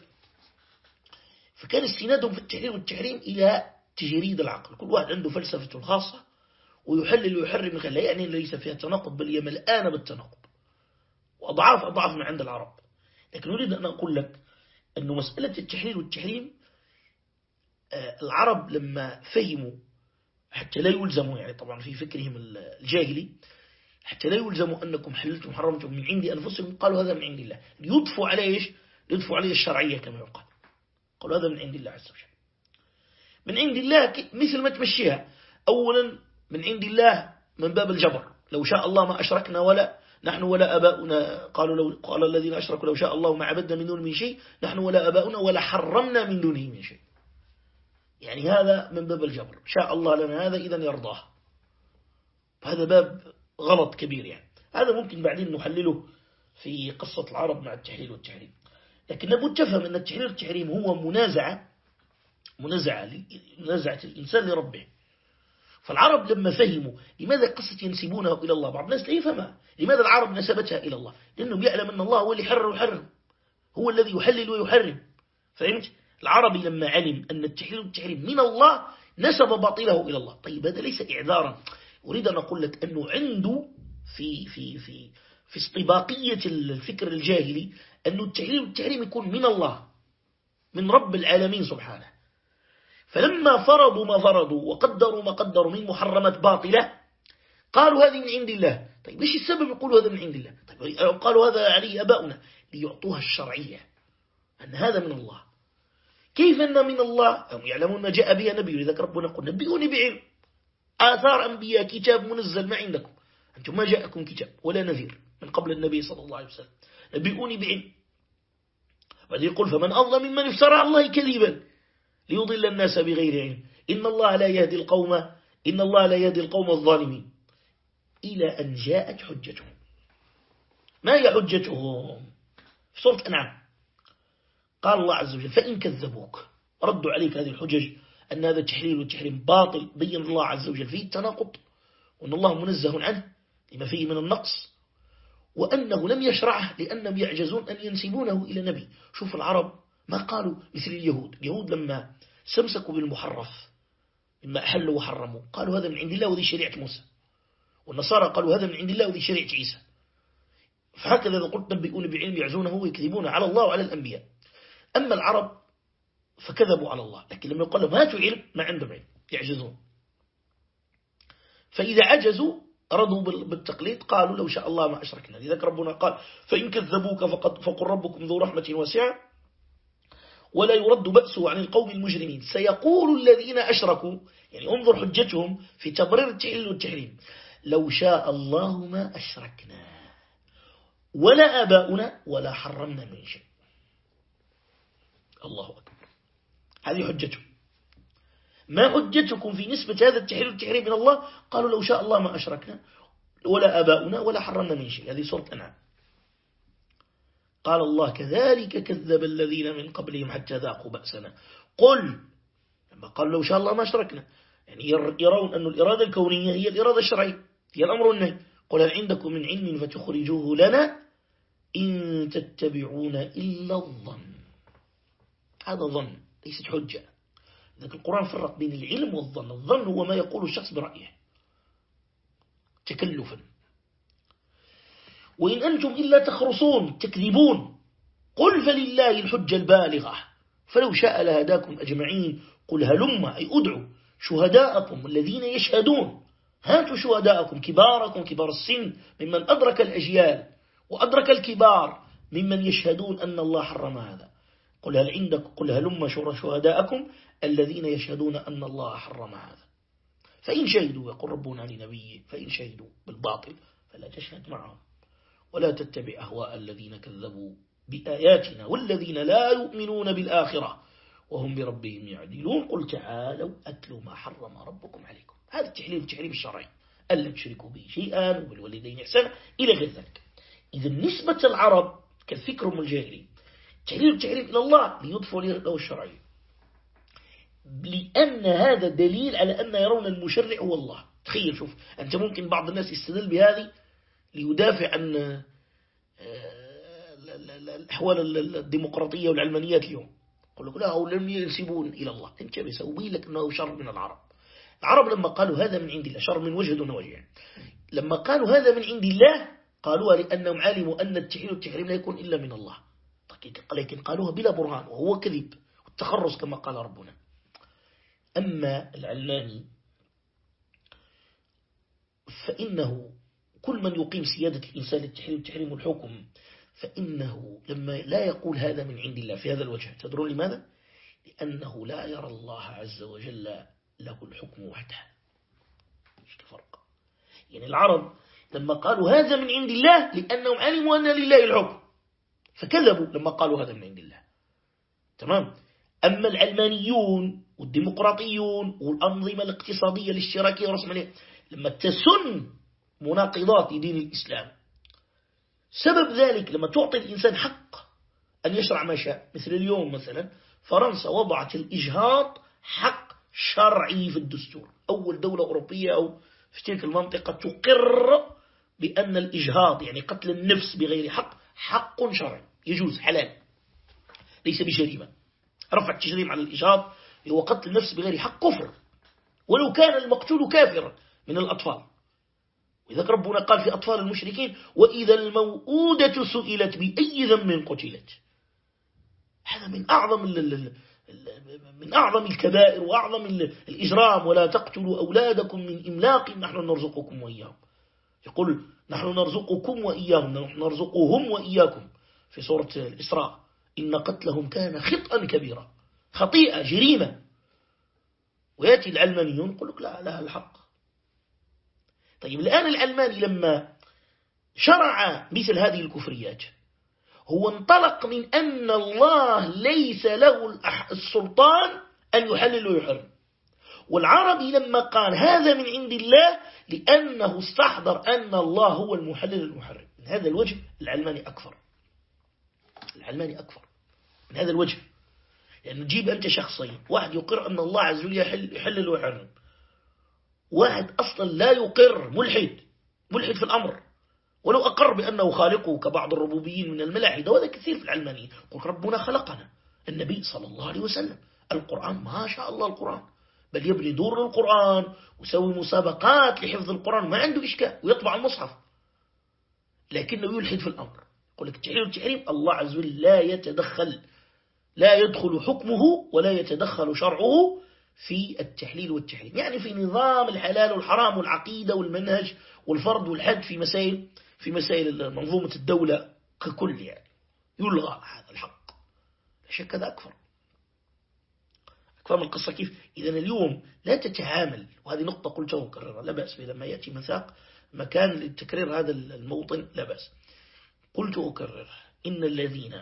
فكان استنادهم في التحليل والتحريم إلى تجريد العقل. كل واحد عنده فلسفته الخاصة ويحلل ويحرم لا يعني ليس فيها تناقض بل هي ملآنة بالتناقض. وأضعاف أضعاف من عند العرب. لكن أريد أن أقول لك أنه مسألة التحليل والتحريم آه، العرب لما فهموا حتى لا يلزموا يعني طبعا في فكرهم الجاهلي حتى لا يلزموا أنكم حللتم حرمتم من عند أنفسهم قالوا هذا من عند الله. يضفوا عليه إيش؟ يضفوا عليه الشرعية كما يقال. قالوا هذا من عند الله عز وجل. من عند الله مثل ما تمشيها. أولا من عند الله من باب الجبر. لو شاء الله ما أشركنا ولا نحن ولا أباؤنا. قالوا لو قال الذين أشركوا لو شاء الله ما عبدنا من دون من شيء نحن ولا أباؤنا ولا حرمنا من دونه من شيء. يعني هذا من باب الجبر. شاء الله لنا هذا إذا يرضاه. هذا باب غلط كبير يعني. هذا ممكن بعدين نحلله في قصة العرب مع التحليل والتحريم. لكن لابد تفهم أن التحليل والتحريم هو منازعة منازعة منازعة الإنسان لربه. فالعرب لما فهموا لماذا قصة ينسبونها إلى الله بعض الناس لا يفهمها لماذا العرب نسبتها إلى الله؟ لأنه يعلم أن الله هو اللي حرر ويحرم هو الذي يحلل ويحرم. فهمت؟ العربي لما علم أن التحليل والتحريم من الله نسب باطله إلى الله. طيب هذا ليس إعذارا. أريد أن أقول لك أنه عنده في في في في استباقية الفكر الجاهلي أن التحليل والتحريم يكون من الله من رب العالمين سبحانه. فلما فرضوا ما فرضوا وقدروا ما قدروا من محرمات باطلة قالوا هذه من عند الله. طيب ليش السبب يقولوا هذا من عند الله؟ طيب قالوا هذا عليه أباؤنا ليعطوها الشرعية أن هذا من الله. كيف أن من الله؟ هم يعلمون ما جاء بها نبي لذلك ربنا قل نبئوني بعلم. آثار أنبياء كتاب منزل ما عندكم. أنتم ما جاءكم كتاب ولا نذير من قبل النبي صلى الله عليه وسلم. نبئوني بعلم. بعد يقول فمن أظلم ممن افترى الله كذبا ليضل الناس بغير علم. إن الله لا يهدي القوم إن الله لا يهدي القوم الظالمين. إلى أن جاءت حجتهم. ما هي حجتهم؟ في سورة أنعام. قال الله عز وجل فإن كذبوك ردوا عليك هذه الحجج أن هذا التحليل والتحريم باطل بين الله عز وجل فيه التناقض وأن الله منزه عنه لما فيه من النقص. وأنه لم يشرعه لأنهم يعجزون أن ينسبونه إلى نبي. شوف العرب ما قالوا مثل اليهود. اليهود لما سمسكوا بالمحرف مما أحلوا وحرموا قالوا هذا من عند الله وذي شريعة موسى. والنصارى قالوا هذا من عند الله وذي شريعة عيسى. فهكذا إذا قلت نبئون بعلم يعزونه ويكذبون على الله وعلى الأنبياء. أما العرب فكذبوا على الله لكن لما يقول لهم هاتوا علم ما عندهم علم يعجزون. فإذا عجزوا رضوا بالتقليد قالوا لو شاء الله ما أشركنا. لذلك ربنا قال فإن كذبوك فقد فقل ربكم ذو رحمة واسعة ولا يرد بأسه عن القوم المجرمين. سيقول الذين أشركوا يعني انظر حجتهم في تبرير التحليل والتحريم لو شاء الله ما أشركنا ولا آباؤنا ولا حرمنا من شيء. الله أكبر. هذه حجتهم. ما حجتكم في نسبة هذا التحرير والتحريم من الله؟ قالوا لو شاء الله ما أشركنا ولا آباؤنا ولا حرمنا من شيء. هذه سورة أنعام قال الله كذلك كذب الذين من قبلهم حتى ذاقوا بأسنا. قل لما قال لو شاء الله ما أشركنا. يعني يرون أن الإرادة الكونية هي الإرادة الشرعية هي الأمر والنهي قل هل عندكم من علم فتخرجوه لنا إن تتبعون إلا الظن؟ هذا ظن ليست حجة. لكن القرآن فرق بين العلم والظن. الظن هو ما يقول الشخص برأيه. تكلفا. وإن أنتم إلا تخرصون تكذبون قل فلله الحجة البالغة. فلو شاء لهداكم أجمعين قل هلم أي أدعوا شهداءكم الذين يشهدون. هاتوا شهداءكم كباركم كبار السن ممن أدرك الأجيال وأدرك الكبار ممن يشهدون أن الله حرم هذا. قل هل عندك قل هلم شهداءكم الذين يشهدون أن الله حرم هذا. فإن شهدوا يقول ربنا لنبيه فإن شهدوا بالباطل فلا تشهد معهم. ولا تتبع أهواء الذين كذبوا بآياتنا والذين لا يؤمنون بالآخرة وهم بربهم يعدلون. قل تعالوا أتلوا ما حرم ربكم عليكم. هذا التحليل التحريم الشرعي. ألا تشركوا به شيئا وبالوالدين إحسانا إلى غير ذلك. إذا نسبة العرب كالفكر الجاهلي تحليل التحريم إلى الله ليضفوا له الشرعي لأن هذا دليل على أن يرون المشرع هو الله تخيل شوف أنت ممكن بعض الناس يستدل بهذه ليدافع عن آه، الأحوال الديمقراطية والعلمانيات اليوم. يقول لك لا أو لم ينسبون إلى الله. انت بيسوي لك أنه شر من العرب. العرب لما قالوا هذا من عند الله شر من وجه دون وجه. لما قالوا هذا من عند الله قالوها لأنهم علموا أن التحليل والتحريم لا يكون إلا من الله. لكن قالوها بلا برهان وهو كذب. والتخرص كما قال ربنا. أما العلماني فإنه كل من يقيم سيادة الإنسان للتحريم والتحريم والحكم فإنه لما لا يقول هذا من عند الله في هذا الوجه تدرون لماذا؟ لأنه لا يرى الله عز وجل له الحكم وحده. إيش الفرق؟ يعني العرب لما قالوا هذا من عند الله لأنهم علموا أن لله الحكم فكذبوا لما قالوا هذا من عند الله. تمام؟ أما العلمانيون والديمقراطيون والأنظمة الاقتصادية الاشتراكية والرسمالية لما تسن مناقضات دين الإسلام. سبب ذلك لما تعطي الإنسان حق أن يشرع ما شاء مثل اليوم مثلا فرنسا وضعت الإجهاض حق شرعي في الدستور. أول دولة أوروبية أو في تلك المنطقة تقر بأن الإجهاض يعني قتل النفس بغير حق حق شرعي يجوز حلال ليس بجريمة. رفع التجريم على الإجهاض هو قتل النفس بغير حق كفر. ولو كان المقتول كافرا من الأطفال. وإذا ربنا قال في أطفال المشركين وإذا الموؤودة سئلت بأي ذنب قتلت. هذا من أعظم من أعظم الكبائر وأعظم الإجرام. ولا تقتلوا أولادكم من إملاق نحن نرزقكم وإياهم. يقول نحن نرزقكم وإياهم نحن نرزقهم وإياكم. في سورة الإسراء إن قتلهم كان خطأ كبيرا. خطيئة جريمة. ويأتي العلمانيون يقول لك لا لا الحق. طيب الآن العلماني لما شرع مثل هذه الكفريات هو انطلق من أن الله ليس له السلطان أن يحلل ويحرم. والعربي لما قال هذا من عند الله لأنه استحضر أن الله هو المحلل المحرم. من هذا الوجه العلماني أكثر العلماني أكثر من هذا الوجه. يعني تجيب أنت شخصين. واحد يقر أن الله عز وجل يحل يحلل ويحرم واحد أصلا لا يقر ملحد. ملحد في الأمر. ولو أقر بأنه خالقه كبعض الربوبيين من الملاحدة وهذا كثير في العلمانيين. قل ربنا خلقنا. النبي صلى الله عليه وسلم. القرآن ما شاء الله القرآن. بل يبني دور للقرآن ويسوي مسابقات لحفظ القرآن. ما عنده إشكال. ويطبع المصحف. لكنه يلحد في الأمر. يقول لك التحريم والتحريم الله عز وجل لا يتدخل لا يدخل حكمه ولا يتدخل شرعه في التحليل والتحريم. يعني في نظام الحلال والحرام والعقيدة والمنهج والفرض والحد في مسائل في مسائل منظومة الدولة ككل يعني. يلغى هذا الحق. لا شك هذا أكثر أكثر من القصة كيف؟ إذا اليوم لا تتعامل وهذه نقطة قلتها وكررها لا بأس لما يأتي مساق مكان لتكرير هذا الموطن لا بأس. قلت أكرر إن الذين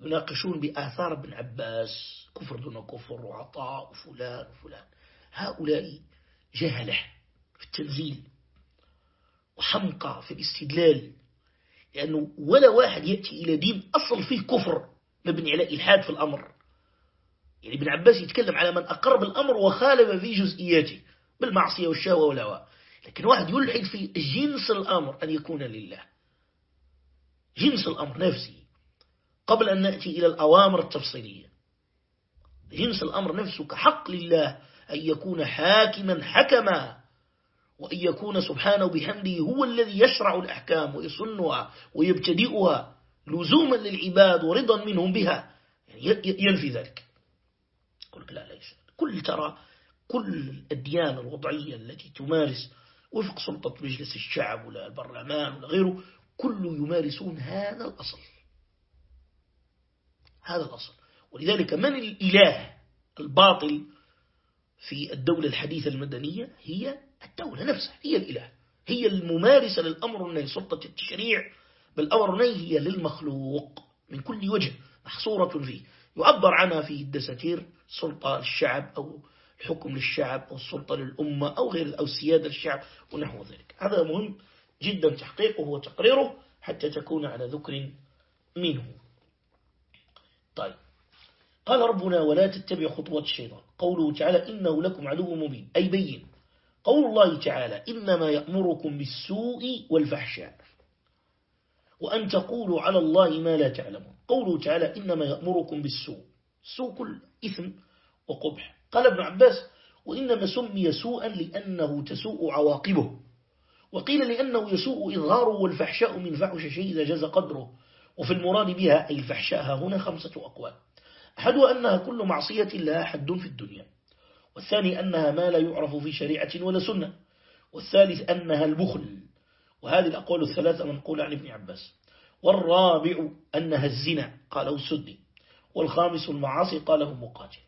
يناقشون بآثار ابن عباس كفر دون كفر وعطاء وفلان وفلان. هؤلاء جهلة في التنزيل وحمقى في الاستدلال لأنه ولا واحد يأتي إلى دين أصل فيه كفر مبني على إلحاد في الأمر. يعني ابن عباس يتكلم على من أقر بالأمر وخالف في جزئياته بالمعصية والشهوة والهواء لكن واحد يلحد في جنس الأمر أن يكون لله. جنس الأمر نفسي. قبل أن نأتي إلى الأوامر التفصيلية. جنس الأمر نفسه كحق لله أن يكون حاكما حكما وأن يكون سبحانه بحمده هو الذي يشرع الأحكام ويصنها ويبتدئها لزوما للعباد ورضا منهم بها. يعني ينفي ذلك. لك لا ليس كل ترى كل الأديان الوضعية التي تمارس وفق سلطة مجلس الشعب ولا البرلمان ولا غيره كل يمارسون هذا الأصل. هذا الأصل. ولذلك من الإله الباطل في الدولة الحديثة المدنية؟ هي الدولة نفسها هي الإله. هي الممارسة للأمر والنهي سلطة التشريع. بالأمر والنهي هي للمخلوق من كل وجه محصورة فيه. يعبر عنها في الدساتير سلطة الشعب أو الحكم للشعب أو السلطة للأمة أو غير أو السيادة للشعب ونحو ذلك. هذا مهم جدا تحقيقه وتقريره حتى تكون على ذكر منه. طيب. قال ربنا ولا تتبع خطوات الشيطان. قوله تعالى إنه لكم عدو مبين. أي بين. قول الله تعالى إنما يأمركم بالسوء والفحشاء. وأن تقولوا على الله ما لا تعلمون. قوله تعالى إنما يأمركم بالسوء. سوء كل إثم وقبح. قال ابن عباس وإنما سمي سوءا لأنه تسوء عواقبه. وقيل لأنه يسوء إظهاره والفحشاء من فحش شيء إذا جاز قدره. وفي المراد بها أي الفحشاء. هنا خمسة أقوال. أحدها أنها كل معصية لها حد في الدنيا. والثاني أنها ما لا يعرف في شريعة ولا سنة. والثالث أنها البخل. وهذه الأقوال الثلاثة منقولة عن ابن عباس. والرابع أنها الزنا. قاله السدي. والخامس المعاصي. قاله مقاتل.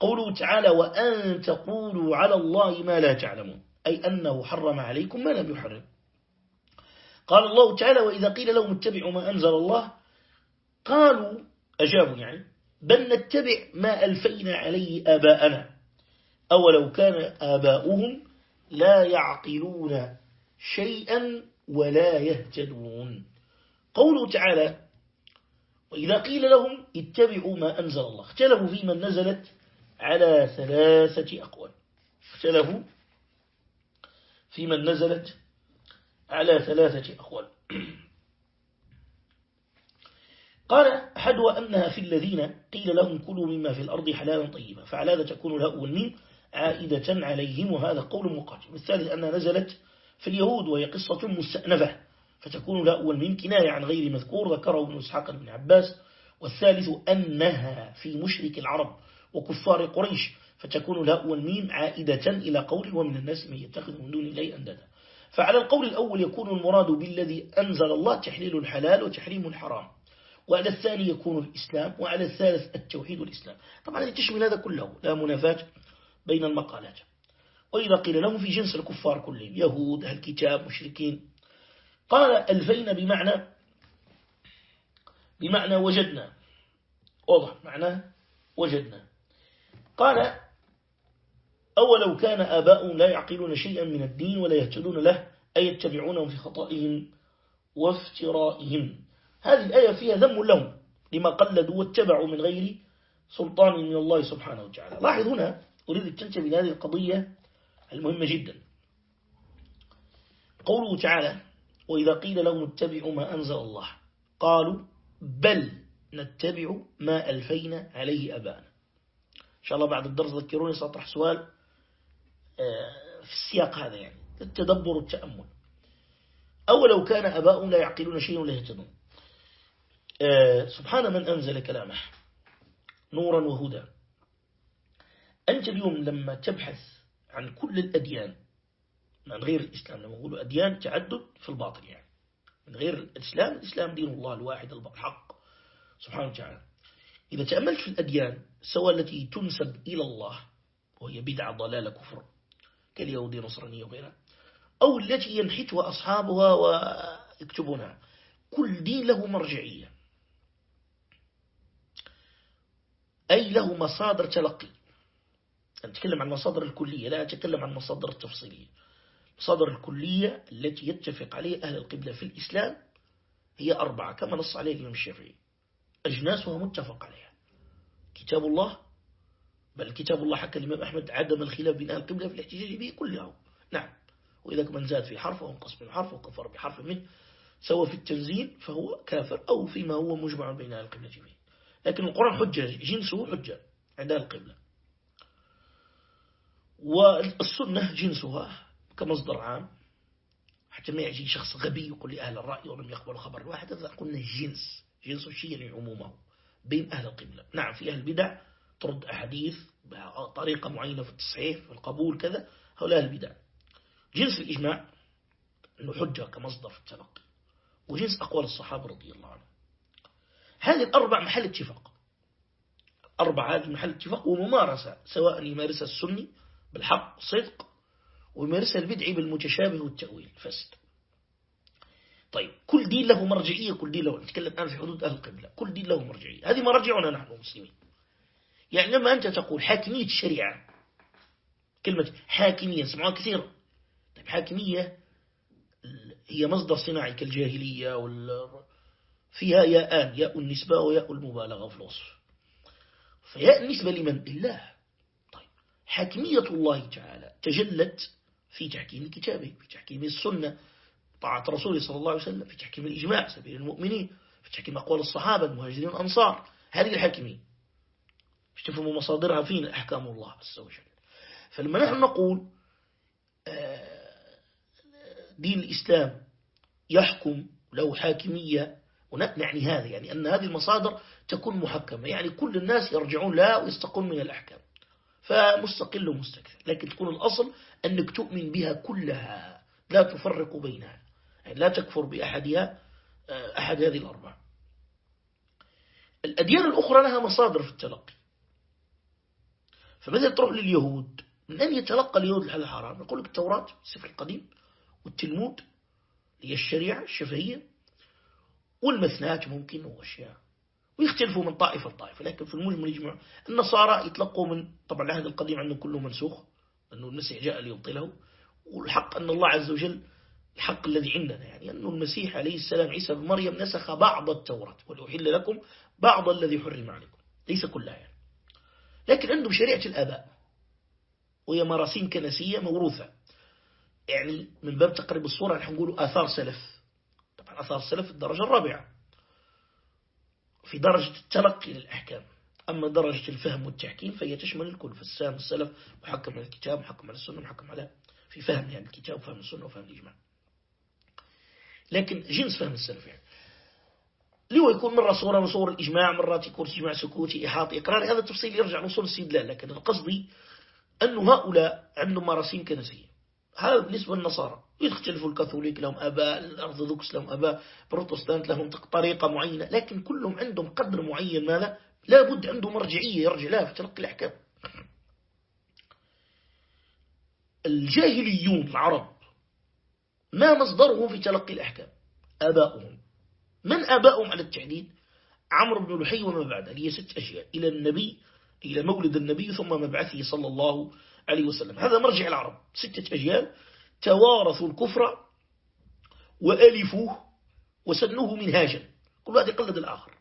قوله تعالى وأن تقولوا على الله ما لا تعلمون أي أنه حرم عليكم ما لم يحرم. قال الله تعالى وإذا قيل لهم اتبعوا ما أنزل الله قالوا أجابوا يعني بل نتبع ما ألفينا عليه آباءنا. أولو كان آباؤهم لا يعقلون شيئا ولا يهتدون. قوله تعالى وإذا قيل لهم اتبعوا ما أنزل الله. اختلفوا في من نزلت على ثلاثة أقوال. اختلفوا في من نزلت على ثلاثة أقوال. قال أحدها أنها في الذين قيل لهم كلوا مما في الأرض حلالا طيبا فعلى هذا تكون الهاء والميم عائدة عليهم وهذا قول مقاتل. والثالث أنها نزلت في اليهود وهي قصة مستأنفة فتكون الهاء والميم كناية عن غير مذكور ذكره ابن إسحاق بن عباس. والثالث أنها في مشرك العرب وكفار قريش فتكون الهاء والميم عائدة إلى قوله ومن الناس من يتخذ من دون الله أنددا فعلى القول الأول يكون المراد بالذي أنزل الله تحليل الحلال وتحريم الحرام وعلى الثاني يكون الإسلام وعلى الثالث التوحيد والإسلام. طبعا تشمل هذا كله لا منافات بين المقالات. وإذا قيل لهم في جنس الكفار كلهم يهود أهل الكتاب مشركين قال ألفين بمعنى بمعنى وجدنا. واضح معناه وجدنا. قال أولو كان آباؤهم لا يعقلون شيئا من الدين ولا يهتدون له أي يتبعونهم في خطائهم وافترائهم. هذه الآية فيها ذم لهم لما قلدوا واتبعوا من غير سلطان من الله سبحانه وتعالى. لاحظ هنا أريد أن تنتبه لهذه القضية المهمة جدا. قوله تعالى وإذا قيل لهم اتبعوا ما أنزل الله قالوا بل نتبع ما ألفينا عليه أبانا إن شاء الله بعد الدرس ذكروني سأطرح سؤال. في السياق هذا يعني التدبر والتأمل. أولو كان أباؤهم لا يعقلون شيئا ولا يهتدون. آه، سبحان من أنزل كلامه نورا وهدى. أنت اليوم لما تبحث عن كل الأديان من غير الإسلام لما نقول أديان تعدد في الباطل يعني. من غير الإسلام الإسلام دين الله الواحد الحق سبحانه وتعالى. إذا تأملت في الأديان سواء التي تنسب إلى الله وهي بدعة ضلالة كفر كاليهودية نصرانية وغيرها أو التي ينحتها أصحابها ويكتبونها. كل دين له مرجعية. أي له مصادر تلقي. نتكلم عن مصادر الكلية لا أتكلم عن مصادر التفصيلية. مصادر الكلية التي يتفق عليها أهل القبلة في الإسلام هي أربعة كما نص عليه الإمام الشافعي. أجناسها متفق عليها. كتاب الله بل كتاب الله حكى الإمام أحمد عدم الخلاف بين أهل القبلة في الاحتجاج به كلها نعم. وإذا من زاد في حرف وانقص من حرف وكفر بحرف منه سواء في التنزيل فهو كافر أو فيما هو مجمع بين أهل القبلة به لكن القرآن حجة جنسه حجة عند أهل القبلة. والسنة جنسها كمصدر عام. حتى ما يجي شخص غبي يقول لي أهل الرأي ولم يقبلوا خبر الواحد هذا قلنا جنس. جنس الشيء يعني عمومه بين أهل القبلة. نعم في أهل البدع ترد أحاديث بطريقة معينة في التصحيح في القبول كذا هؤلاء البدع. جنس الإجماع أنه حجة كمصدر في التلقي وجنس أقوال الصحابة رضي الله عنهم. هذه الأربع محل اتفاق. أربع هذه محل اتفاق وممارسة سواء يمارسها السني بالحق صدق ويمارسها البدعي بالمتشابه والتأويل فسد. طيب كل دين له مرجعية كل دين له نتكلم الآن في حدود أهل القبلة. كل دين له مرجعية. هذه مرجعنا نحن المسلمين. يعني لما أنت تقول حاكمية الشريعة كلمة حاكمية سمعوها كثير. طيب حاكمية هي مصدر صناعي كالجاهلية وال... فيها ياءان ياء النسبة وياء المبالغة في الوصف. فياء النسبة لمن؟ لله. طيب حاكمية الله تعالى تجلت في تحكيم كتابه في تحكيم السنة طاعة رسوله صلى الله عليه وسلم في تحكيم الإجماع سبيل المؤمنين في تحكيم أقوال الصحابة المهاجرين الأنصار هذه الحاكمية. تفهموا مصادرها فين أحكام الله عز وجل. فلما نحن نقول آه، دين الإسلام يحكم له حاكمية ونعني هذا يعني أن هذه المصادر تكون محكمة يعني كل الناس يرجعون لها ويستقون من الأحكام. فمستقل ومستكثر لكن تكون الأصل أنك تؤمن بها كلها لا تفرق بينها يعني لا تكفر بأحدها آه، أحد هذه الأربع الأديان الأخرى لها مصادر في التلقي. فمثلا تروح لليهود؟ من أن يتلقى اليهود الحل الحرام؟ يقول لك التوراة السفر القديم والتلمود هي الشريعة الشفهية والمثنات ممكن وأشياء ويختلفوا من طائفة لطائفة لكن في المجمل يجمع النصارى يتلقوا من طبعا العهد القديم عندهم كله منسوخ أنه المسيح جاء ليبطله والحق أن الله عز وجل الحق الذي عندنا يعني أنه المسيح عليه السلام عيسى بن مريم نسخ بعض التوراة ولأحل لكم بعض الذي حرم عليكم ليس كلها يعني. لكن عندهم شريعة الآباء. وهي مراسيم كنسية موروثة. يعني من باب تقريب الصورة نحن نقول آثار سلف. طبعا آثار سلف الدرجة الرابعة. في درجة التلقي للأحكام. أما درجة الفهم والتحكيم فهي تشمل الكل. فالسام السلف محكم على الكتاب محكم على السنة محكم على في فهم يعني الكتاب وفهم السنة وفهم الإجماع. لكن جنس فهم السلف يعني. هو يكون مرة صورة من صور الإجماع مرات يكون إجماع سكوتي إحاطي إقراري هذا التفصيل يرجع لأصول الاستدلال لكن القصدي أن هؤلاء عندهم مراسيم كنسية. هذا بالنسبة للنصارى. يختلفوا الكاثوليك لهم أباء الأرثوذكس لهم أباء بروتستانت لهم طريقة معينة. لكن كلهم عندهم قدر معين ماذا لابد عنده مرجعية يرجع لها في تلقي الأحكام. الجاهليون العرب ما مصدرهم في تلقي الأحكام؟ آباؤهم. من آباؤهم على التحديد؟ عمرو بن لحي وما بعد. هي ست أشياء. إلى النبي إلى مولد النبي ثم مبعثه صلى الله عليه وسلم. هذا مرجع العرب. ستة أجيال توارثوا الكفر وألفوه وسنوه منهاجا. كل واحد يقلد الآخر.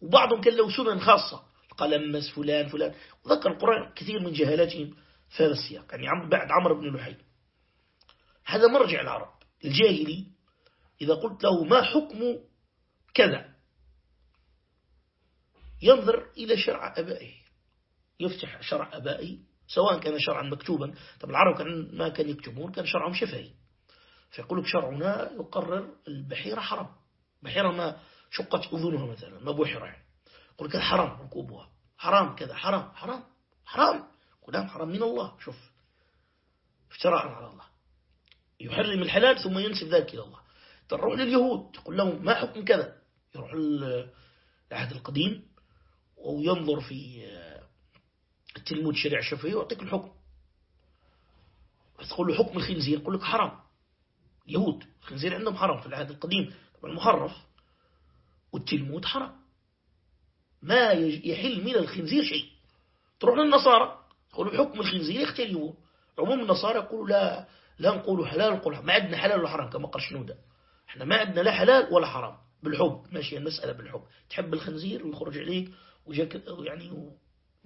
وبعضهم كان له سنن خاصة. قلمس فلان فلان. وذكر القرآن كثير من جهالاتهم في هذا السياق. يعني بعد عمرو بن لحي. هذا مرجع العرب. الجاهلي إذا قلت له ما حكم كذا. ينظر إلى شرع أبائه. يفتح شرع أبائه سواء كان شرعا مكتوبا. طب العرب كان ما كان يكتبون كان شرعهم شفهي. فيقول لك شرعنا يقرر البحيرة حرام. بحيرة ما شقت أذنها مثلا ما بحيرة يعني. يقول حرام ركوبها حرام كذا حرام حرام حرام. كلام حرام من الله. شوف. افتراء على الله. يحرم الحلال ثم ينسب ذلك إلى الله. تروح لليهود تقول لهم ما حكم كذا؟ يروح العهد القديم وينظر في التلمود شريع الشافعي ويعطيك الحكم. تقول له حكم الخنزير يقول لك حرام. يهود الخنزير عندهم حرام في العهد القديم. طبعا والتلمود حرام. ما يحل من الخنزير شيء. تروح للنصارى تقول حكم الخنزير يختلفون. عموم النصارى يقولوا لا لا نقولوا حلال نقول ما عندنا حلال ولا حرام كما قال شنودة. إحنا ما عندنا لا حلال ولا حرام. بالحب ماشي المسألة بالحب. تحب الخنزير ويخرج عليك وجاك يعني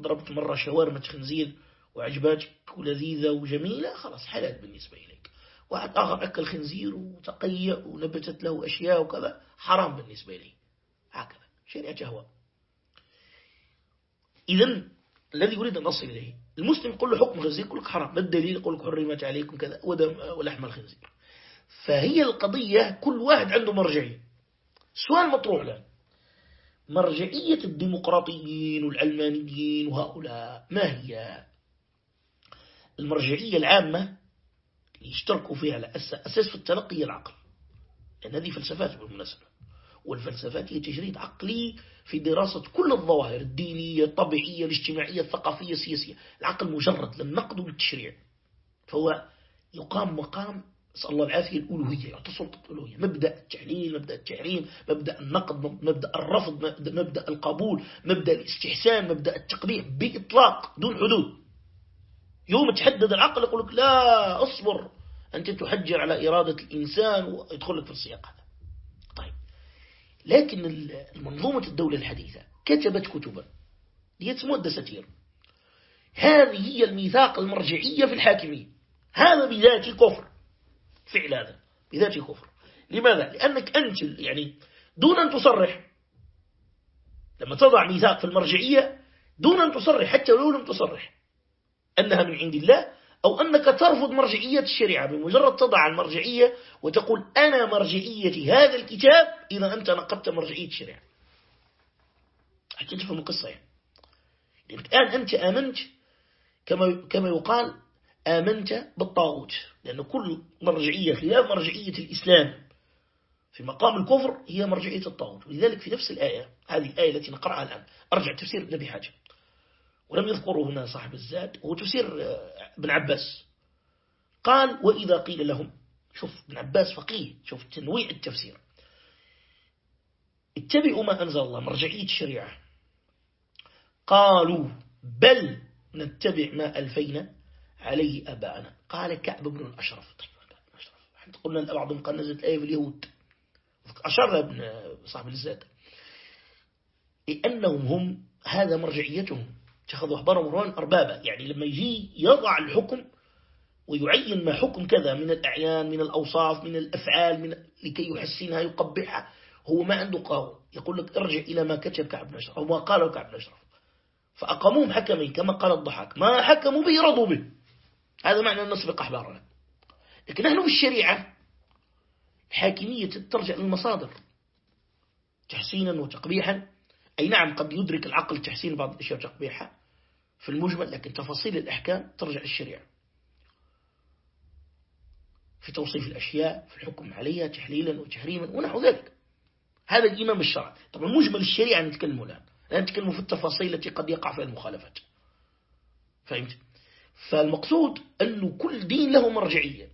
ضربت مرة شاورمة خنزير وعجباتك ولذيذة وجميلة خلاص حلال بالنسبة إليك. واحد آخر أكل خنزير وتقيأ ونبتت له أشياء وكذا حرام بالنسبة إليه هكذا شريعة هواء إذن الذي أريد أن أصل إليه المسلم يقول له حكم الخنزير يقول لك حرام ما الدليل؟ يقول لك حرمت عليكم كذا ودم ولحم الخنزير. فهي القضية كل واحد عنده مرجعية. سؤال مطروح له مرجعية الديمقراطيين والعلمانيين وهؤلاء ما هي المرجعية العامة يشتركوا فيها على أساس في التلقي العقل؟ لأن هذه فلسفات بالمناسبة. والفلسفات هي تجريد عقلي في دراسة كل الظواهر الدينية الطبيعية الاجتماعية الثقافية السياسية. العقل مجرد للنقد والتشريع فهو يقام مقام نسأل الله العافية الألوهية يعطي سلطة الألوهية. مبدأ التحليل مبدأ التحريم مبدأ النقد مبدأ الرفض مبدأ القبول مبدأ الاستحسان مبدأ التقبيح بإطلاق دون حدود. يوم تحدد العقل يقول لك لا أصبر. أنت تحجر على إرادة الإنسان ويدخل لك في السياق هذا. طيب. لكن المنظومة الدولة الحديثة كتبت كتبا هي تسمى الدساتير هذه هي الميثاق المرجعية في الحاكمية هذا بذاته كفر. فعل هذا بذاته كفر لماذا؟ لأنك أنت يعني دون أن تصرح لما تضع ميثاق في المرجعية دون أن تصرح حتى لو لم تصرح أنها من عند الله أو أنك ترفض مرجعية الشريعة بمجرد تضع المرجعية وتقول أنا مرجعية هذا الكتاب إذا أنت نقدت مرجعية الشريعة. حتى تفهم القصة يعني. الآن أنت آمنت كما كما يقال آمنت بالطاغوت لأن كل مرجعية خلاف مرجعية الإسلام في مقام الكفر هي مرجعية الطاغوت. ولذلك في نفس الآية هذه الآية التي نقرأها الآن أرجع تفسير ابن حاجة. ولم يذكره هنا صاحب الزاد هو تفسير آه، ابن عباس. قال وإذا قيل لهم شوف ابن عباس فقيه شوف تنويع التفسير. اتبعوا ما أنزل الله مرجعية الشريعة. قالوا بل نتبع ما ألفينا عليه أبانا. قال كعب بن الأشرف. طيب قلنا بعضهم قال نزلت الآية في اليهود. أشار ابن صاحب الزاد لأنهم هم هذا مرجعيتهم. اتخذوا أحبارهم مروان أربابا. يعني لما يجي يضع الحكم ويعين ما حكم كذا من الأعيان من الأوصاف من الأفعال من لكي يحسنها يقبحها هو ما عنده قاوة يقول لك ارجع إلى ما كتب كعب بن أشرف أو ما قاله كعب بن أشرف فأقاموهم حكمين كما قال الضحاك. ما حكموا به رضوا به. هذا معنى نسبق أحبارنا لكن نحن في الشريعة الحاكمية ترجع للمصادر. تحسينا وتقبيحا. أي نعم قد يدرك العقل تحسين بعض الأشياء وتقبيحها في المجمل لكن تفاصيل الأحكام ترجع للشريعة. في توصيف الأشياء في الحكم عليها تحليلا وتحريما ونحو ذلك. هذا الإمام الشرع طبعا مجمل الشريعة نتكلم الآن لا نتكلم في التفاصيل التي قد يقع فيها المخالفات فهمت؟ فالمقصود أنه كل دين له مرجعية.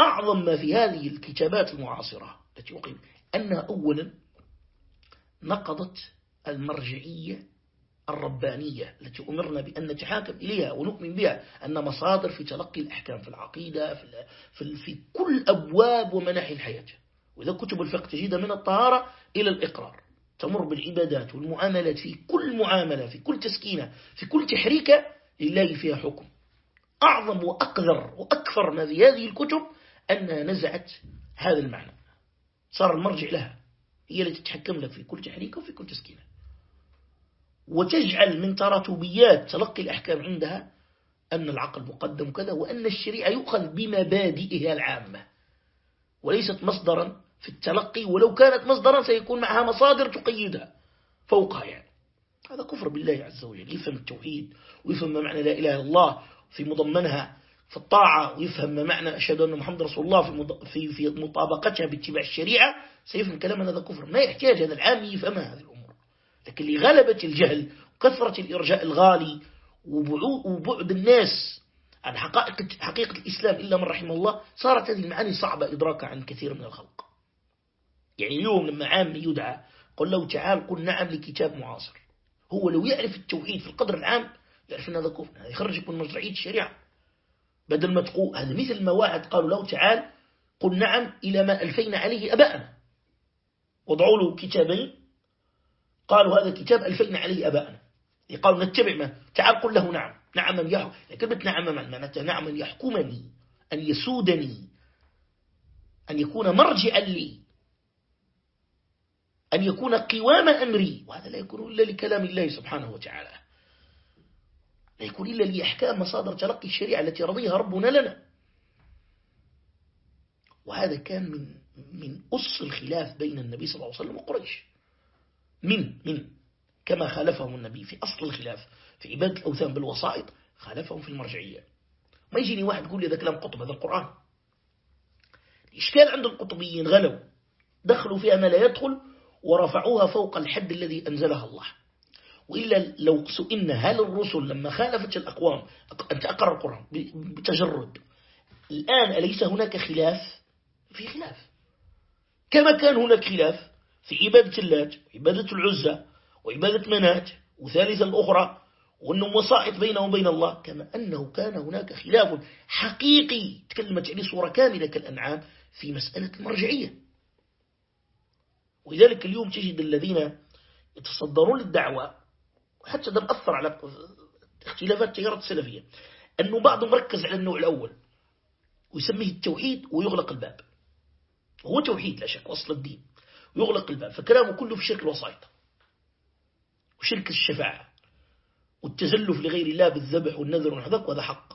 أعظم ما في هذه الكتابات المعاصرة التي أقيم أنها أولا نقضت المرجعية الربانية التي أمرنا بأن نتحاكم إليها ونؤمن بها أن مصادر في تلقي الأحكام في العقيدة في, في كل أبواب ومناحي الحياة. وإذا كتب الفقه تجد من الطهارة إلى الإقرار. تمر بالعبادات والمعاملات في كل معاملة في كل تسكينة في كل تحريكة لله فيها حكم. أعظم وأقذر وأكثر ما في هذه الكتب أنها نزعت هذا المعنى. صار المرجع لها هي التي تتحكم لك في كل تحريكة وفي كل تسكينة. وتجعل من تراتبيات تلقي الأحكام عندها أن العقل مقدم كذا وأن الشريعة يؤخذ بمبادئها العامة. وليست مصدرا في التلقي ولو كانت مصدرا سيكون معها مصادر تقيدها فوقها يعني. هذا كفر بالله عز وجل يفهم التوحيد ويفهم ما معنى لا إله إلا الله في مضمنها في الطاعة ويفهم ما معنى أشهد أن محمد رسول الله في في في مطابقتها باتباع الشريعة سيفهم كلام هذا كفر. ما يحتاج هذا العام يفهمها هذه الأمور. لكن لغلبة الجهل وكثرة الإرجاء الغالي وبعد الناس عن حقائق حقيقة الإسلام إلا من رحم الله صارت هذه المعاني صعبة إدراكها عن كثير من الخلق. يعني اليوم لما عام يدعى قل له تعال قل نعم لكتاب معاصر. هو لو يعرف التوحيد في القدر العام يعرف هذا كفر. هذا يخرجك من مشرعية الشريعة. بدل ما تقول هذا مثل ما واحد قالوا له تعال قل نعم إلى ما ألفينا عليه أباءنا. وضعوا له كتابين. قالوا هذا كتاب ألفينا عليه أباءنا. قالوا نتبع ما تعال قل له نعم. نعم من يحكم كلمة نعم من معناتها نعم من يحكمني أن يسودني أن يكون مرجعا لي أن يكون قوام أمري. وهذا لا يكون إلا لكلام الله سبحانه وتعالى. لا يكون إلا لأحكام مصادر تلقي الشريعة التي رضيها ربنا لنا. وهذا كان من من أص الخلاف بين النبي صلى الله عليه وسلم وقريش. من من. كما خالفهم النبي في أصل الخلاف في عبادة الأوثان بالوسائط خالفهم في المرجعية. ما يجيني واحد يقول لي هذا كلام قطب هذا القرآن. الإشكال عند القطبيين غلوا دخلوا فيها ما لا يدخل ورفعوها فوق الحد الذي أنزلها الله. وإلا لو سئلنا هل الرسل لما خالفت الأقوام أنت أقرأ القرآن بتجرد. الآن أليس هناك خلاف؟ في خلاف. كما كان هناك خلاف في عبادة اللات وعبادة العزة وعبادة منات وثالثا الأخرى وأنهم وسائط بينه وبين الله كما أنه كان هناك خلاف حقيقي. تكلمت عليه صورة كاملة كالأنعام في مسألة المرجعية. ولذلك اليوم تجد الذين يتصدرون للدعوة وحتى ده مأثر على اختلافات تيارات السلفية أنه بعضهم مركز على النوع الأول ويسميه التوحيد ويغلق الباب. هو توحيد لا شك وصل الدين. ويغلق الباب فكلامه كله في شرك الوسائط وشرك الشفاعة والتزلف لغير الله بالذبح والنذر والحذق وهذا حق.